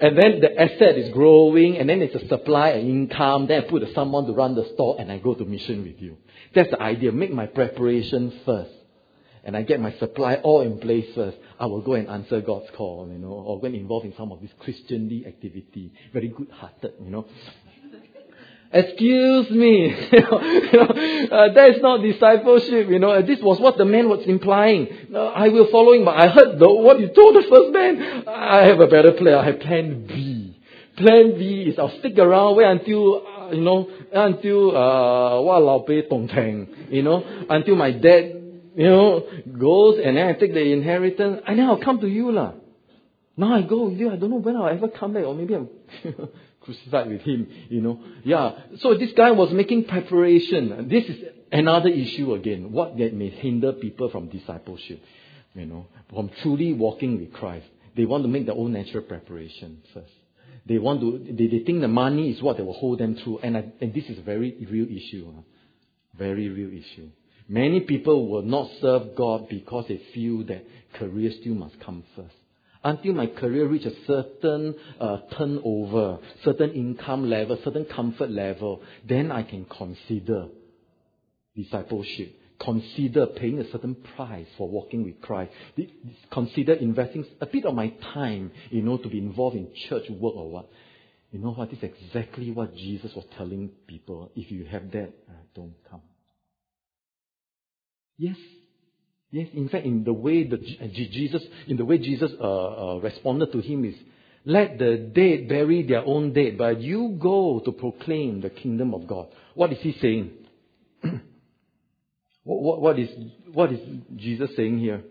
and then the asset is growing, and then it's a supply and income. Then I put someone to run the store, and I go to mission with you. That's the idea. Make my preparation first and I get my supply all in place first, I will go and answer God's call, you know, or get involved in some of this Christianly activity. Very good hearted, you know. Excuse me. uh, that is not discipleship. You know, this was what the man was implying. Uh, I will follow him, but I heard the, what you told the first man. I have a better plan. I have plan B. Plan B is I'll stick around, wait until, uh, you know, until, uh, what lao bei dong teng, you know, until my dad, you know, goes and then I take the inheritance, and then I'll come to you lah. Now I go with you, I don't know when I'll ever come back, or maybe I'm crucified with him, you know. Yeah. So this guy was making preparation. This is another issue again. What that may hinder people from discipleship, you know, from truly walking with Christ. They want to make their own natural preparation first. They want to, they, they think the money is what they will hold them through. And, I, and this is a very real issue. Huh? Very real issue. Many people will not serve God because they feel that career still must come first. Until my career reach a certain uh, turnover, certain income level, certain comfort level, then I can consider discipleship consider paying a certain price for walking with Christ. Consider investing a bit of my time, you know, to be involved in church work or what. You know what? This is exactly what Jesus was telling people. If you have that, uh, don't come. Yes. Yes. In fact, in the way that uh, Jesus, in the way Jesus uh, uh, responded to him is, let the dead bury their own dead, but you go to proclaim the kingdom of God. What is he saying? What, what, is, what is Jesus saying here?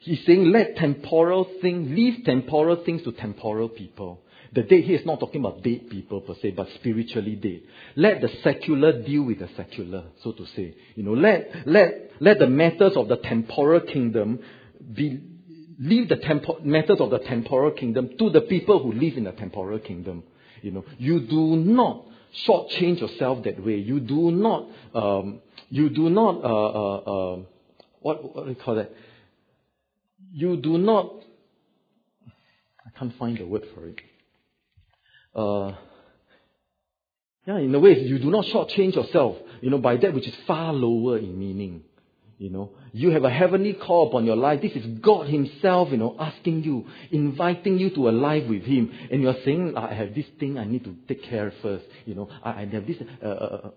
He's saying, let temporal things, leave temporal things to temporal people. The dead here is not talking about dead people per se, but spiritually dead. Let the secular deal with the secular, so to say. You know, let, let, let the matters of the temporal kingdom be, leave the tempo, matters of the temporal kingdom to the people who live in the temporal kingdom. You know, you do not shortchange yourself that way. You do not um, you do not, uh, uh, uh, what, what do you call that? You do not, I can't find the word for it. Uh, yeah, in a way, you do not shortchange yourself, you know, by that which is far lower in meaning. You know, you have a heavenly call upon your life. This is God Himself, you know, asking you, inviting you to a life with Him. And you're saying, I have this thing I need to take care of first. You know, I, I have this uh, uh, uh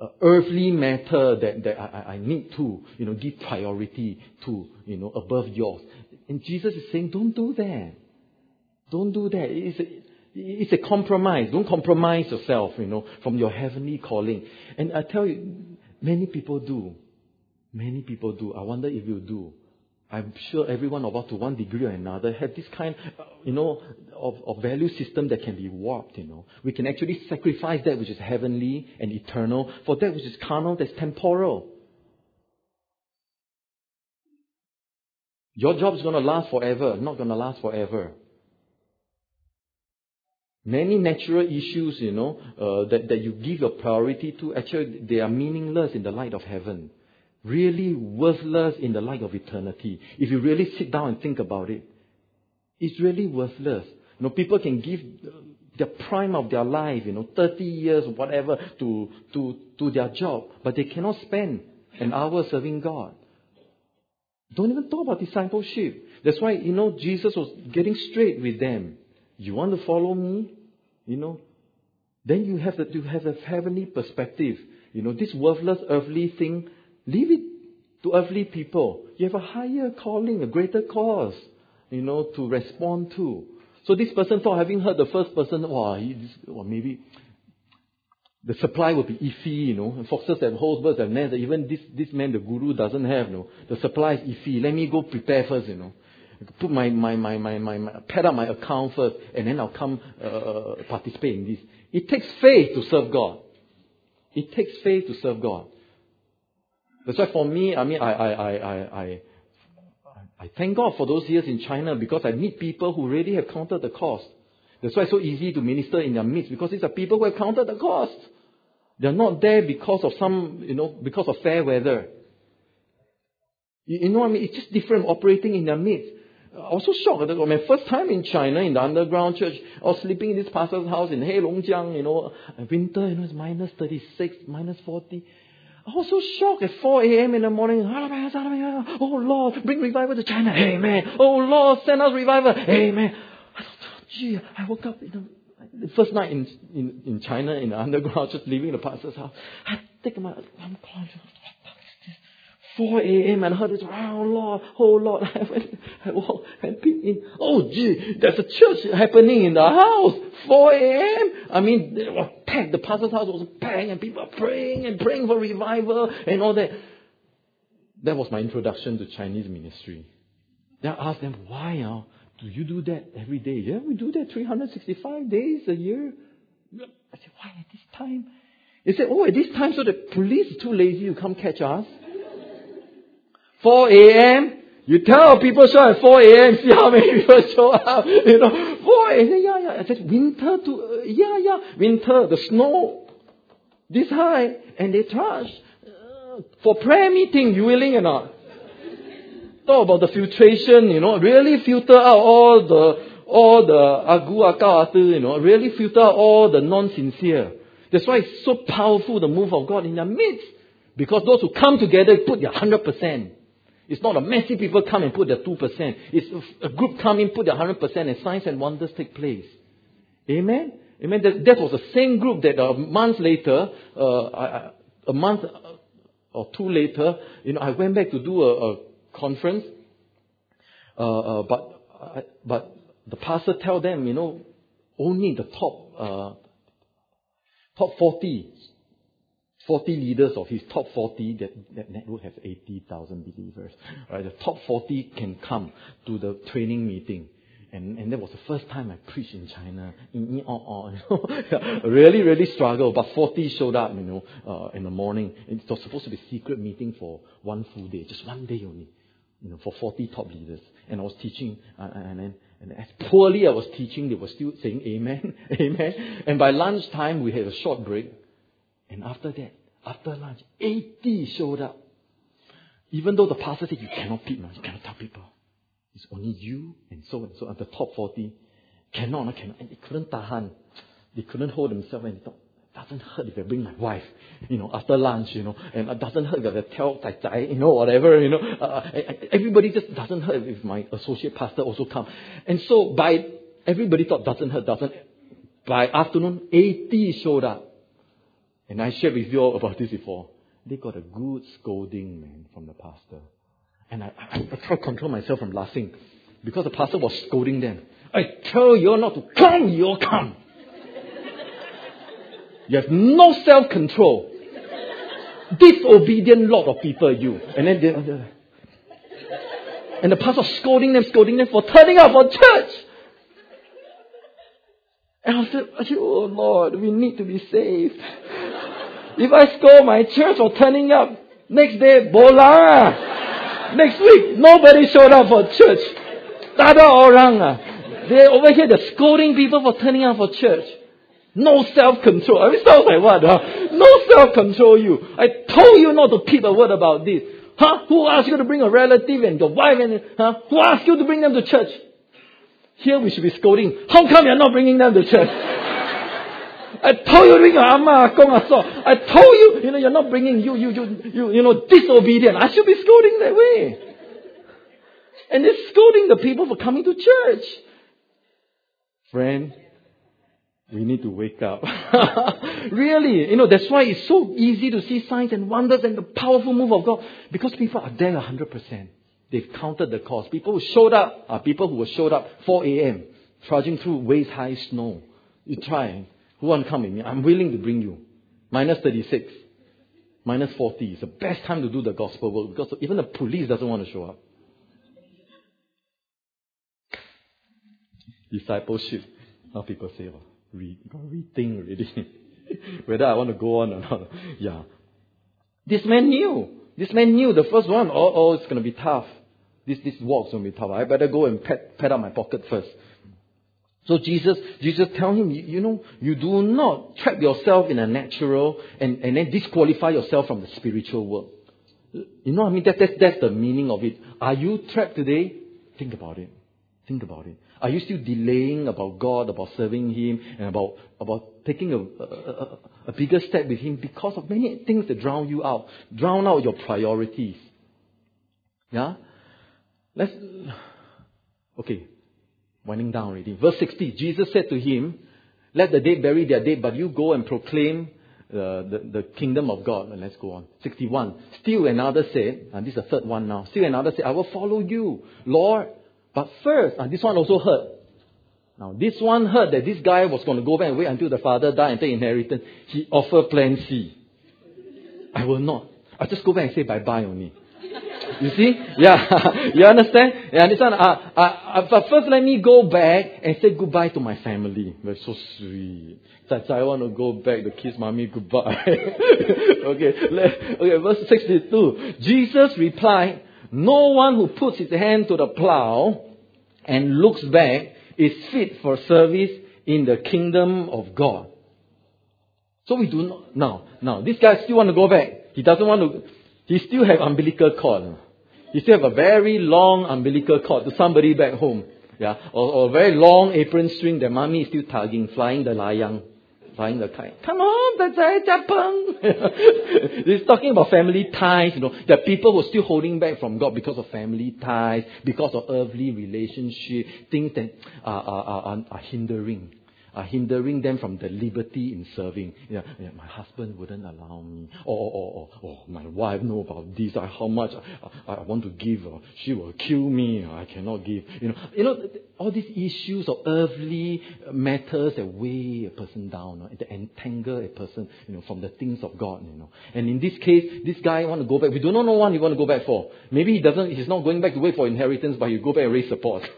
uh, earthly matter that, that I, I need to, you know, give priority to, you know, above yours. And Jesus is saying, don't do that. Don't do that. It's a, it's a compromise. Don't compromise yourself, you know, from your heavenly calling. And I tell you, many people do. Many people do. I wonder if you do. I'm sure every one of us to one degree or another have this kind, uh, you know, of, of value system that can be warped, you know. We can actually sacrifice that which is heavenly and eternal for that which is carnal, that's temporal. Your job is going to last forever, not going to last forever. Many natural issues, you know, uh, that, that you give your priority to, actually, they are meaningless in the light of heaven really worthless in the light of eternity. If you really sit down and think about it, it's really worthless. You know, people can give the prime of their life, you know, 30 years, or whatever, to, to, to their job, but they cannot spend an hour serving God. Don't even talk about discipleship. That's why, you know, Jesus was getting straight with them. You want to follow me? You know, then you have to, have a heavenly perspective. You know, this worthless earthly thing Leave it to earthly people. You have a higher calling, a greater cause, you know, to respond to. So this person thought, having heard the first person, wow, he, well, maybe the supply will be iffy, you know. Foxes have holes, birds have nests. Even this, this man, the guru, doesn't have, you know. The supply is iffy. Let me go prepare first, you know. Put my, my, my, my, my, my pad up my account first, and then I'll come uh, participate in this. It takes faith to serve God. It takes faith to serve God. That's why for me, I mean, I, I, I, I, I, I thank God for those years in China because I meet people who really have counted the cost. That's why it's so easy to minister in their midst because these are people who have counted the cost. They're not there because of some, you know, because of fair weather. You, you know what I mean? It's just different operating in their midst. I was so shocked. My first time in China, in the underground church, I was sleeping in this pastor's house in Heilongjiang, you know, uh, winter, you know, it's minus 36, minus 40. I was so shocked at 4 a.m. in the morning. Oh Lord, bring revival to China. Amen. Oh Lord, send us revival. Amen. I thought, gee, I woke up in the, the first night in, in, in China, in the underground, just leaving the pastor's house, I take my, I'm 4 a.m. and heard this, oh Lord, oh Lord, I went, I walked and peeked in. Oh gee, there's a church happening in the house. 4 a.m. I mean, it was packed. The pastor's house was packed and people are praying and praying for revival and all that. That was my introduction to Chinese ministry. Then I asked them, why uh, do you do that every day? Yeah, we do that 365 days a year. I said, why at this time? They said, oh, at this time so the police is too lazy to come catch us. 4 a.m. You tell people show at 4 a.m. See how many people show up. You know, 4 a.m. Yeah, yeah. I said winter to uh, yeah, yeah. Winter, the snow this high, and they charge uh, for prayer meeting. You willing or not? Talk about the filtration. You know, really filter out all the all the agu akau you know, really filter out all the non-sincere. That's why it's so powerful the move of God in the midst. Because those who come together put their hundred percent. It's not a messy people come and put their 2%. It's a group come in, put their 100%, and signs and wonders take place. Amen? Amen. That, that was the same group that a month later, uh, a month or two later, you know, I went back to do a, a conference. Uh, uh, but, uh, but the pastor tell them, you know, only the top, uh, top 40 40 leaders of his top 40, that, that network has 80,000 believers. Right? The top 40 can come to the training meeting. And, and that was the first time I preached in China. In, oh, oh, you know? really, really struggled. But 40 showed up, you know, uh, in the morning. It was supposed to be a secret meeting for one full day, just one day only, you know, for 40 top leaders. And I was teaching, uh, and then and as poorly I was teaching, they were still saying amen, amen. And by lunchtime, we had a short break. And after that, after lunch, 80 showed up. Even though the pastor said, you cannot peep, you cannot tell people. It's only you and so and so at the top 40. Cannot, no, cannot. And they couldn't tahan. They couldn't hold themselves and they thought, doesn't hurt if I bring my wife, you know, after lunch, you know, and it doesn't hurt if I tell Tai Tai, you know, whatever, you know. Uh, everybody just doesn't hurt if my associate pastor also come. And so by, everybody thought doesn't hurt, doesn't, by afternoon, 80 showed up. And I shared with you all about this before. They got a good scolding, man, from the pastor. And I, I, I tried to control myself from laughing because the pastor was scolding them. I tell you all not to come, you'll come. You have no self control. Disobedient lot of people, you. And then they, and the pastor scolding them, scolding them for turning up for church. And I said, oh Lord, we need to be saved. If I score my church for turning up, next day, bola. Next week, nobody showed up for church. Tada orang. Ah. They over here, they're scolding people for turning up for church. No self-control. I mean, sounds like what? Huh? No self-control you. I told you not to keep a word about this. Huh? Who asked you to bring a relative and your wife and, huh? Who asked you to bring them to church? Here we should be scolding. How come you're not bringing them to church? I told you bring your amma, akong, aso. I told you, you know, you're not bringing you, you, you, you, you know, disobedient. I should be scolding that way. And they're scolding the people for coming to church. Friend, we need to wake up. really, you know, that's why it's so easy to see signs and wonders and the powerful move of God. Because people are there 100%. They've counted the cost. People who showed up are people who were showed up 4 a.m., trudging through waist high snow. You try. Who want to come with me? I'm willing to bring you. Minus 36. Minus 40 is the best time to do the gospel work because even the police doesn't want to show up. Discipleship. How people say, oh, well, re, rethink already. Whether I want to go on or not. Yeah. This man knew. This man knew the first one, oh, oh, it's going to be tough. This, this walk's going to be tough. I better go and pat, pat out my pocket first. So Jesus, Jesus tell him, you, you, know, you do not trap yourself in a natural and, and then disqualify yourself from the spiritual world. You know, I mean, that, that, that's the meaning of it. Are you trapped today? Think about it. Think about it. Are you still delaying about God, about serving Him, and about, about taking a, a, a bigger step with Him because of many things that drown you out, drown out your priorities? Yeah? Let's, okay, winding down already. Verse 60, Jesus said to him, Let the dead bury their dead, but you go and proclaim uh, the, the kingdom of God. And let's go on. 61. Still another said, and this is the third one now. Still another said, I will follow you, Lord. But first, and this one also heard. Now, this one heard that this guy was going to go back and wait until the father died and take inheritance. He offered plan C. I will not. I'll just go back and say bye bye only. You see? Yeah. you understand? Yeah, this one, uh, uh, uh, but first let me go back and say goodbye to my family. That's so sweet. That I want to go back to kiss mommy goodbye. okay, let, okay, verse 62. Jesus replied, No one who puts his hand to the plow and looks back is fit for service in the kingdom of God. So we do not, now, now, this guy still want to go back. He doesn't want to, he still have umbilical cord. He still have a very long umbilical cord to somebody back home. Yeah, or, or a very long apron string that mommy is still tugging, flying the layang, flying the kite. Come on, Japang. He's talking about family ties, you know. There are people who are still holding back from God because of family ties, because of earthly relationship, things that are, are, are, are hindering are hindering them from the liberty in serving. Yeah, yeah, my husband wouldn't allow me. Or, or, or, or my wife know about this. Uh, how much I, I want to give. Uh, she will kill me. I cannot give. You know, you know, all these issues of earthly matters that weigh a person down, uh, that entangle a person, you know, from the things of God. You know, and in this case, this guy want to go back. We do not know what he want to go back for. Maybe he doesn't. He's not going back to wait for inheritance, but he go back and raise support.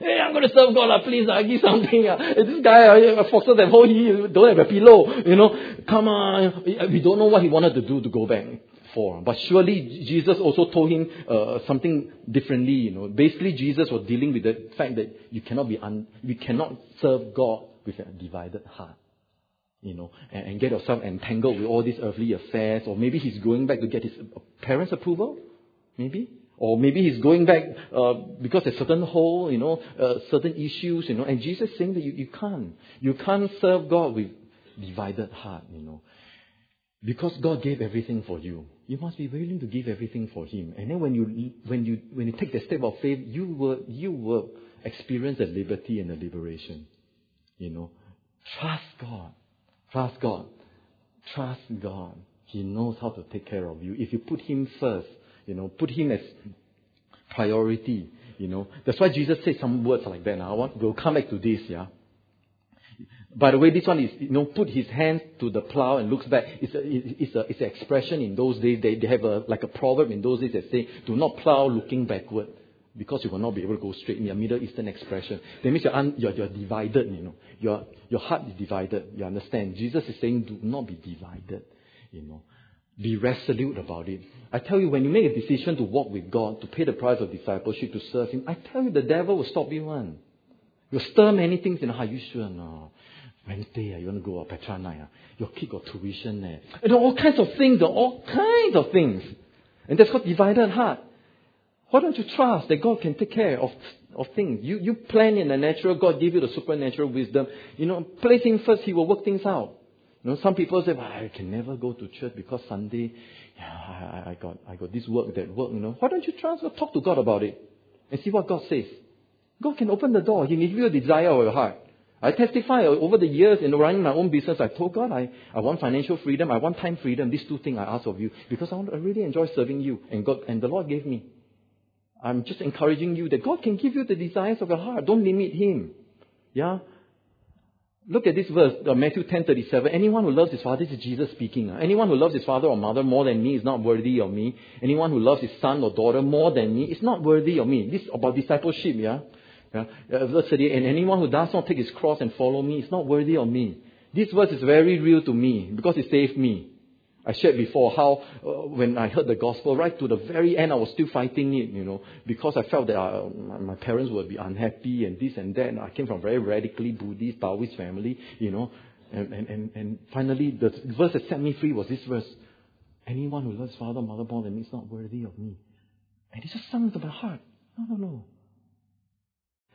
Hey, I'm going to serve God, uh, please, uh, give something. Uh. This guy, uh, foxes at home, he don't have a pillow. You know, come on. We don't know what he wanted to do to go back for. But surely Jesus also told him uh, something differently. You know, basically Jesus was dealing with the fact that you cannot be un- you cannot serve God with a divided heart. You know, and, and get yourself entangled with all these earthly affairs, or maybe he's going back to get his parents' approval. Maybe or maybe he's going back uh, because there's certain hole, you know, uh, certain issues, you know. And Jesus saying that you, you can't. You can't serve God with divided heart, you know. Because God gave everything for you. You must be willing to give everything for Him. And then when you, when you, when you take the step of faith, you will, you will experience a liberty and a liberation. You know. Trust God. Trust God. Trust God. He knows how to take care of you. If you put Him first, you know, put him as priority. You know, that's why Jesus said some words like that. Now I want we'll come back to this. Yeah. By the way, this one is you know put his hands to the plow and looks back. It's a it's a it's an expression in those days. They, they have a like a proverb in those days that say, "Do not plow looking backward." Because you will not be able to go straight in your Middle Eastern expression. That means you're, un, you're, you're divided, you know. Your, your heart is divided. You understand? Jesus is saying, do not be divided, you know. Be resolute about it. I tell you, when you make a decision to walk with God, to pay the price of discipleship, to serve Him, I tell you, the devil will stop you one. You'll stir many things in. Are you sure? No. Wednesday, ah, you want to go to Petra night? Ah? Your kid got tuition there. And all kinds of things, all kinds of things. And that's called divided heart. Why don't you trust that God can take care of, of things? You, you plan in the natural, God give you the supernatural wisdom. You know, place Him first, He will work things out. You know, some people say, well, I can never go to church because Sunday, yeah, I, I, got, I got this work, that work, you know. Why don't you transfer? Talk to God about it and see what God says. God can open the door. He can give you a desire of your heart. I testify over the years in running my own business. I told God I, I want financial freedom. I want time freedom. These two things I ask of you because I, want, I really enjoy serving you. And God, and the Lord gave me. I'm just encouraging you that God can give you the desires of your heart. Don't limit Him. Yeah? Look at this verse, uh, Matthew 10:37. Anyone who loves his father, this is Jesus speaking. Uh, anyone who loves his father or mother more than me is not worthy of me. Anyone who loves his son or daughter more than me is not worthy of me. This is about discipleship, yeah. yeah? Uh, verse 38. And anyone who does not take his cross and follow me is not worthy of me. This verse is very real to me because it saved me. I shared before how uh, when I heard the gospel, right to the very end, I was still fighting it, you know, because I felt that uh, my parents would be unhappy and this and that. And I came from a very radically Buddhist, Taoist family, you know. And, and, and, and finally, the verse that set me free was this verse. Anyone who loves father, mother born than me is not worthy of me. And it just sunk into my heart. No, no, no.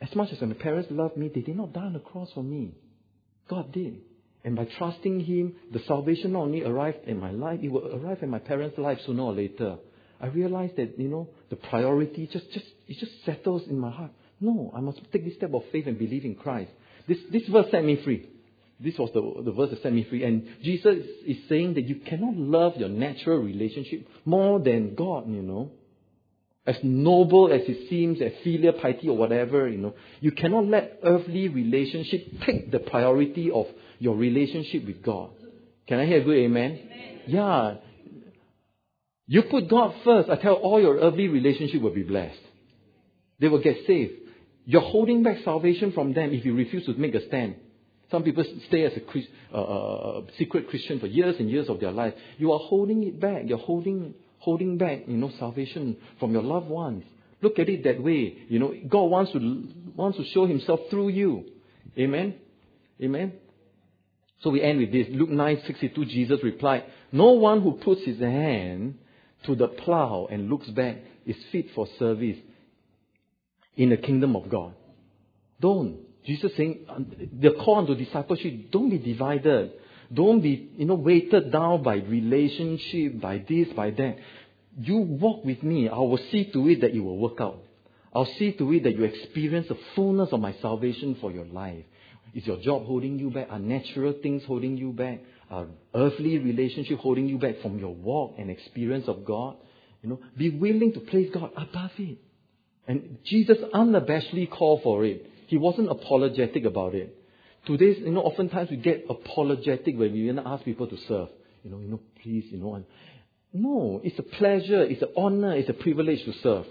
As much as my parents loved me, they did not die on the cross for me. God did. And by trusting Him, the salvation not only arrived in my life, it will arrive in my parents' life sooner or later. I realized that, you know, the priority just, just, it just settles in my heart. No, I must take this step of faith and believe in Christ. This, this verse set me free. This was the, the verse that set me free. And Jesus is saying that you cannot love your natural relationship more than God, you know. As noble as it seems, as filial piety or whatever, you know, you cannot let earthly relationship take the priority of your relationship with God. Can I hear a good amen? amen? Yeah. You put God first, I tell you, all your earthly relationship will be blessed. They will get saved. You're holding back salvation from them if you refuse to make a stand. Some people stay as a Christ, uh, uh, secret Christian for years and years of their life. You are holding it back. You're holding, holding back, you know, salvation from your loved ones. Look at it that way. You know, God wants to, wants to show Himself through you. Amen? Amen? So we end with this. Luke 9:62, Jesus replied, No one who puts his hand to the plow and looks back is fit for service in the kingdom of God. Don't. Jesus saying, uh, the call unto discipleship, don't be divided. Don't be, you know, weighted down by relationship, by this, by that. You walk with me. I will see to it that it will work out. I'll see to it that you experience the fullness of my salvation for your life. Is your job holding you back? Are natural things holding you back? Are earthly relationship holding you back from your walk and experience of God? You know, be willing to place God above it. And Jesus unabashedly called for it. He wasn't apologetic about it. Today, you know, oftentimes we get apologetic when we ask people to serve. You know, you know, please, you know. No, it's a pleasure, it's an honor, it's a privilege to serve.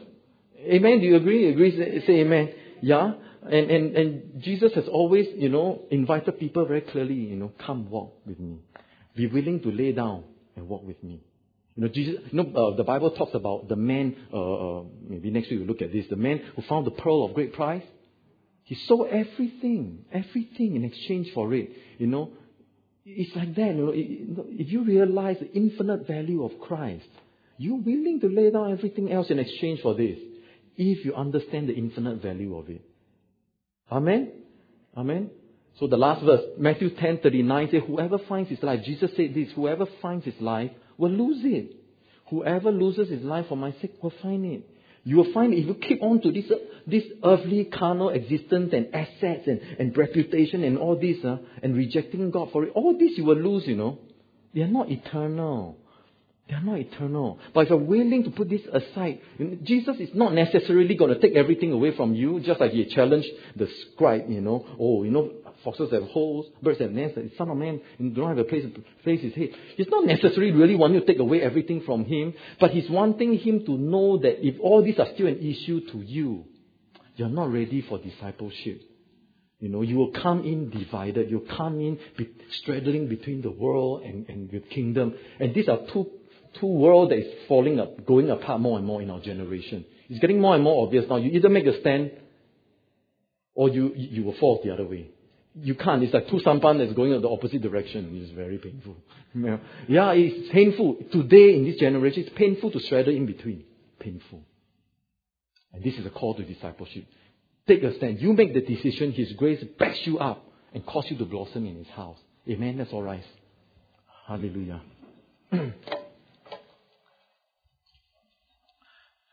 Amen. Do you agree? Agree? Say, say amen. Yeah. And, and, and Jesus has always, you know, invited people very clearly, you know, come walk with me. Be willing to lay down and walk with me. You know, Jesus, you know, uh, the Bible talks about the man, uh, uh, maybe next week we'll look at this, the man who found the pearl of great price. He sold everything, everything in exchange for it. You know, it's like that. You know, if you realize the infinite value of Christ, you're willing to lay down everything else in exchange for this. If you understand the infinite value of it. Amen? Amen? So the last verse, Matthew 10 39 says, Whoever finds his life, Jesus said this, whoever finds his life will lose it. Whoever loses his life for my sake will find it. You will find it if you keep on to this, uh, this earthly carnal existence and assets and, and reputation and all this, uh, and rejecting God for it, all this you will lose, you know. They are not eternal. They are not eternal. But if you're willing to put this aside, Jesus is not necessarily going to take everything away from you, just like he challenged the scribe, you know. Oh, you know, foxes have holes, birds have nests, the Son of Man do not have a place to place his head. He's not necessarily really wanting to take away everything from him, but he's wanting him to know that if all these are still an issue to you, you're not ready for discipleship. You know, you will come in divided. You'll come in be, straddling between the world and, and the kingdom. And these are two, two worlds that is falling up, going apart more and more in our generation. It's getting more and more obvious now. You either make a stand or you, you will fall the other way you can't. It's like two sampan that's going in the opposite direction. It's very painful. Yeah, it's painful. Today, in this generation, it's painful to straddle in between. Painful. And this is a call to discipleship. Take a stand. You make the decision. His grace backs you up and cause you to blossom in His house. Amen. Let's all rise. Hallelujah.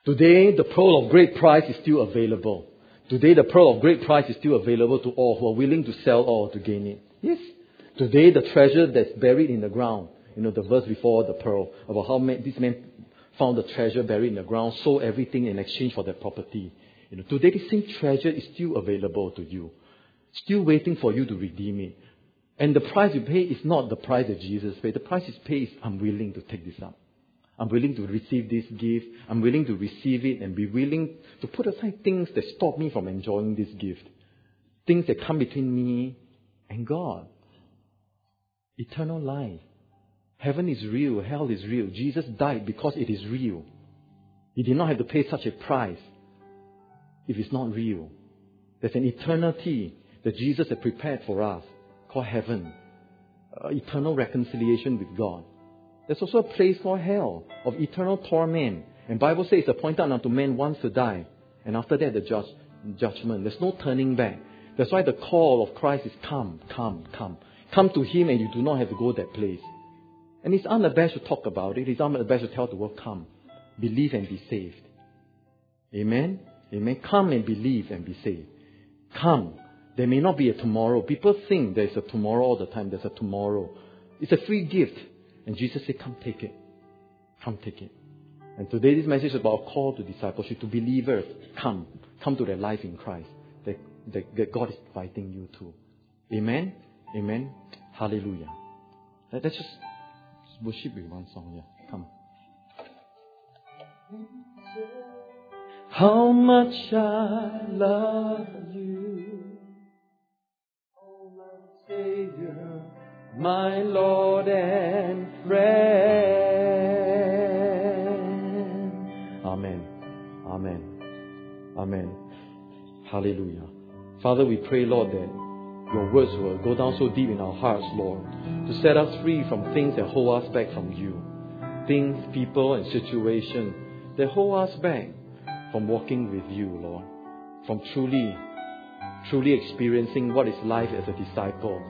Today, the pearl of great price is still available. Today, the pearl of great price is still available to all who are willing to sell all to gain it. Yes. Today, the treasure that's buried in the ground, you know, the verse before the pearl, about how this man found the treasure buried in the ground, sold everything in exchange for that property. You know, today, the same treasure is still available to you, still waiting for you to redeem it. And the price you pay is not the price that Jesus paid. The price you pay is, I'm willing to take this up. I'm willing to receive this gift. I'm willing to receive it and be willing to put aside things that stop me from enjoying this gift. Things that come between me and God. Eternal life. Heaven is real. Hell is real. Jesus died because it is real. He did not have to pay such a price if it's not real. There's an eternity that Jesus had prepared for us called heaven. Uh, eternal reconciliation with God. There's also a place called hell of eternal torment. And Bible says it's appointed unto men once to die. And after that, the judge, judgment. There's no turning back. That's why the call of Christ is come, come, come. Come to Him and you do not have to go that place. And He's unabashed to talk about it. He's unabashed to tell the world, come. Believe and be saved. Amen? Amen. Come and believe and be saved. Come. There may not be a tomorrow. People think there's a tomorrow all the time. There's a tomorrow. It's a free gift. And Jesus said, Come take it. Come take it. And today this message is about a call to discipleship, to believers. Come. Come to their life in Christ. That, that, that God is inviting you to. Amen? Amen? Hallelujah. Let, us just worship with one song. Yeah. Come. How much I love you, oh my Savior, my Lord and friend. Amen. Amen. Amen. Hallelujah. Father, we pray, Lord, that your words will go down so deep in our hearts, Lord, to set us free from things that hold us back from you. Things, people, and situations that hold us back from walking with you, Lord. From truly, truly experiencing what is life as a disciple.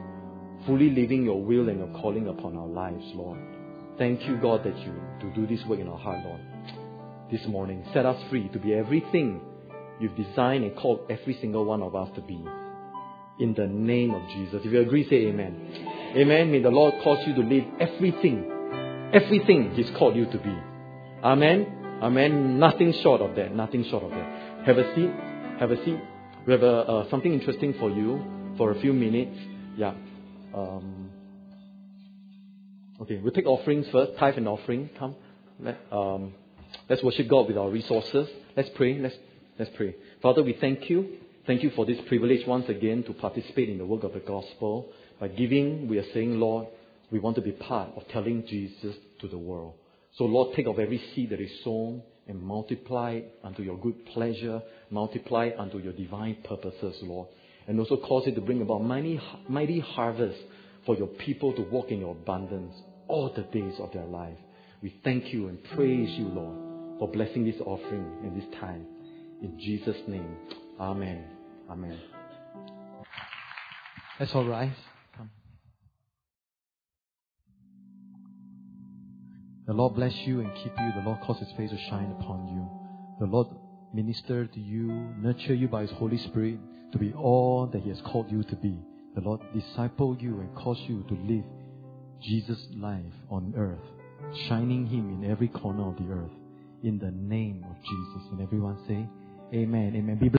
Fully living your will and your calling upon our lives, Lord. Thank you, God, that you to do this work in our heart, Lord. This morning, set us free to be everything you've designed and called every single one of us to be. In the name of Jesus. If you agree, say amen. Amen. May the Lord cause you to live everything, everything He's called you to be. Amen. Amen. Nothing short of that. Nothing short of that. Have a seat. Have a seat. We have a, uh, something interesting for you for a few minutes. Yeah. Um, okay, we'll take offerings first. Tithe and offering. Come. Let, um, let's worship God with our resources. Let's pray. Let's, let's pray. Father, we thank you. Thank you for this privilege once again to participate in the work of the gospel. By giving, we are saying, Lord, we want to be part of telling Jesus to the world. So, Lord, take of every seed that is sown and multiply unto your good pleasure, multiply unto your divine purposes, Lord. And also cause it to bring about mighty, mighty harvest for your people to walk in your abundance all the days of their life. We thank you and praise you, Lord, for blessing this offering in this time. In Jesus' name, Amen. Amen. That's all right. Come. The Lord bless you and keep you. The Lord cause His face to shine upon you. The Lord minister to you, nurture you by His Holy Spirit to be all that He has called you to be. The Lord disciple you and cause you to live Jesus' life on earth, shining Him in every corner of the earth. In the name of Jesus. And everyone say, Amen. Amen. Be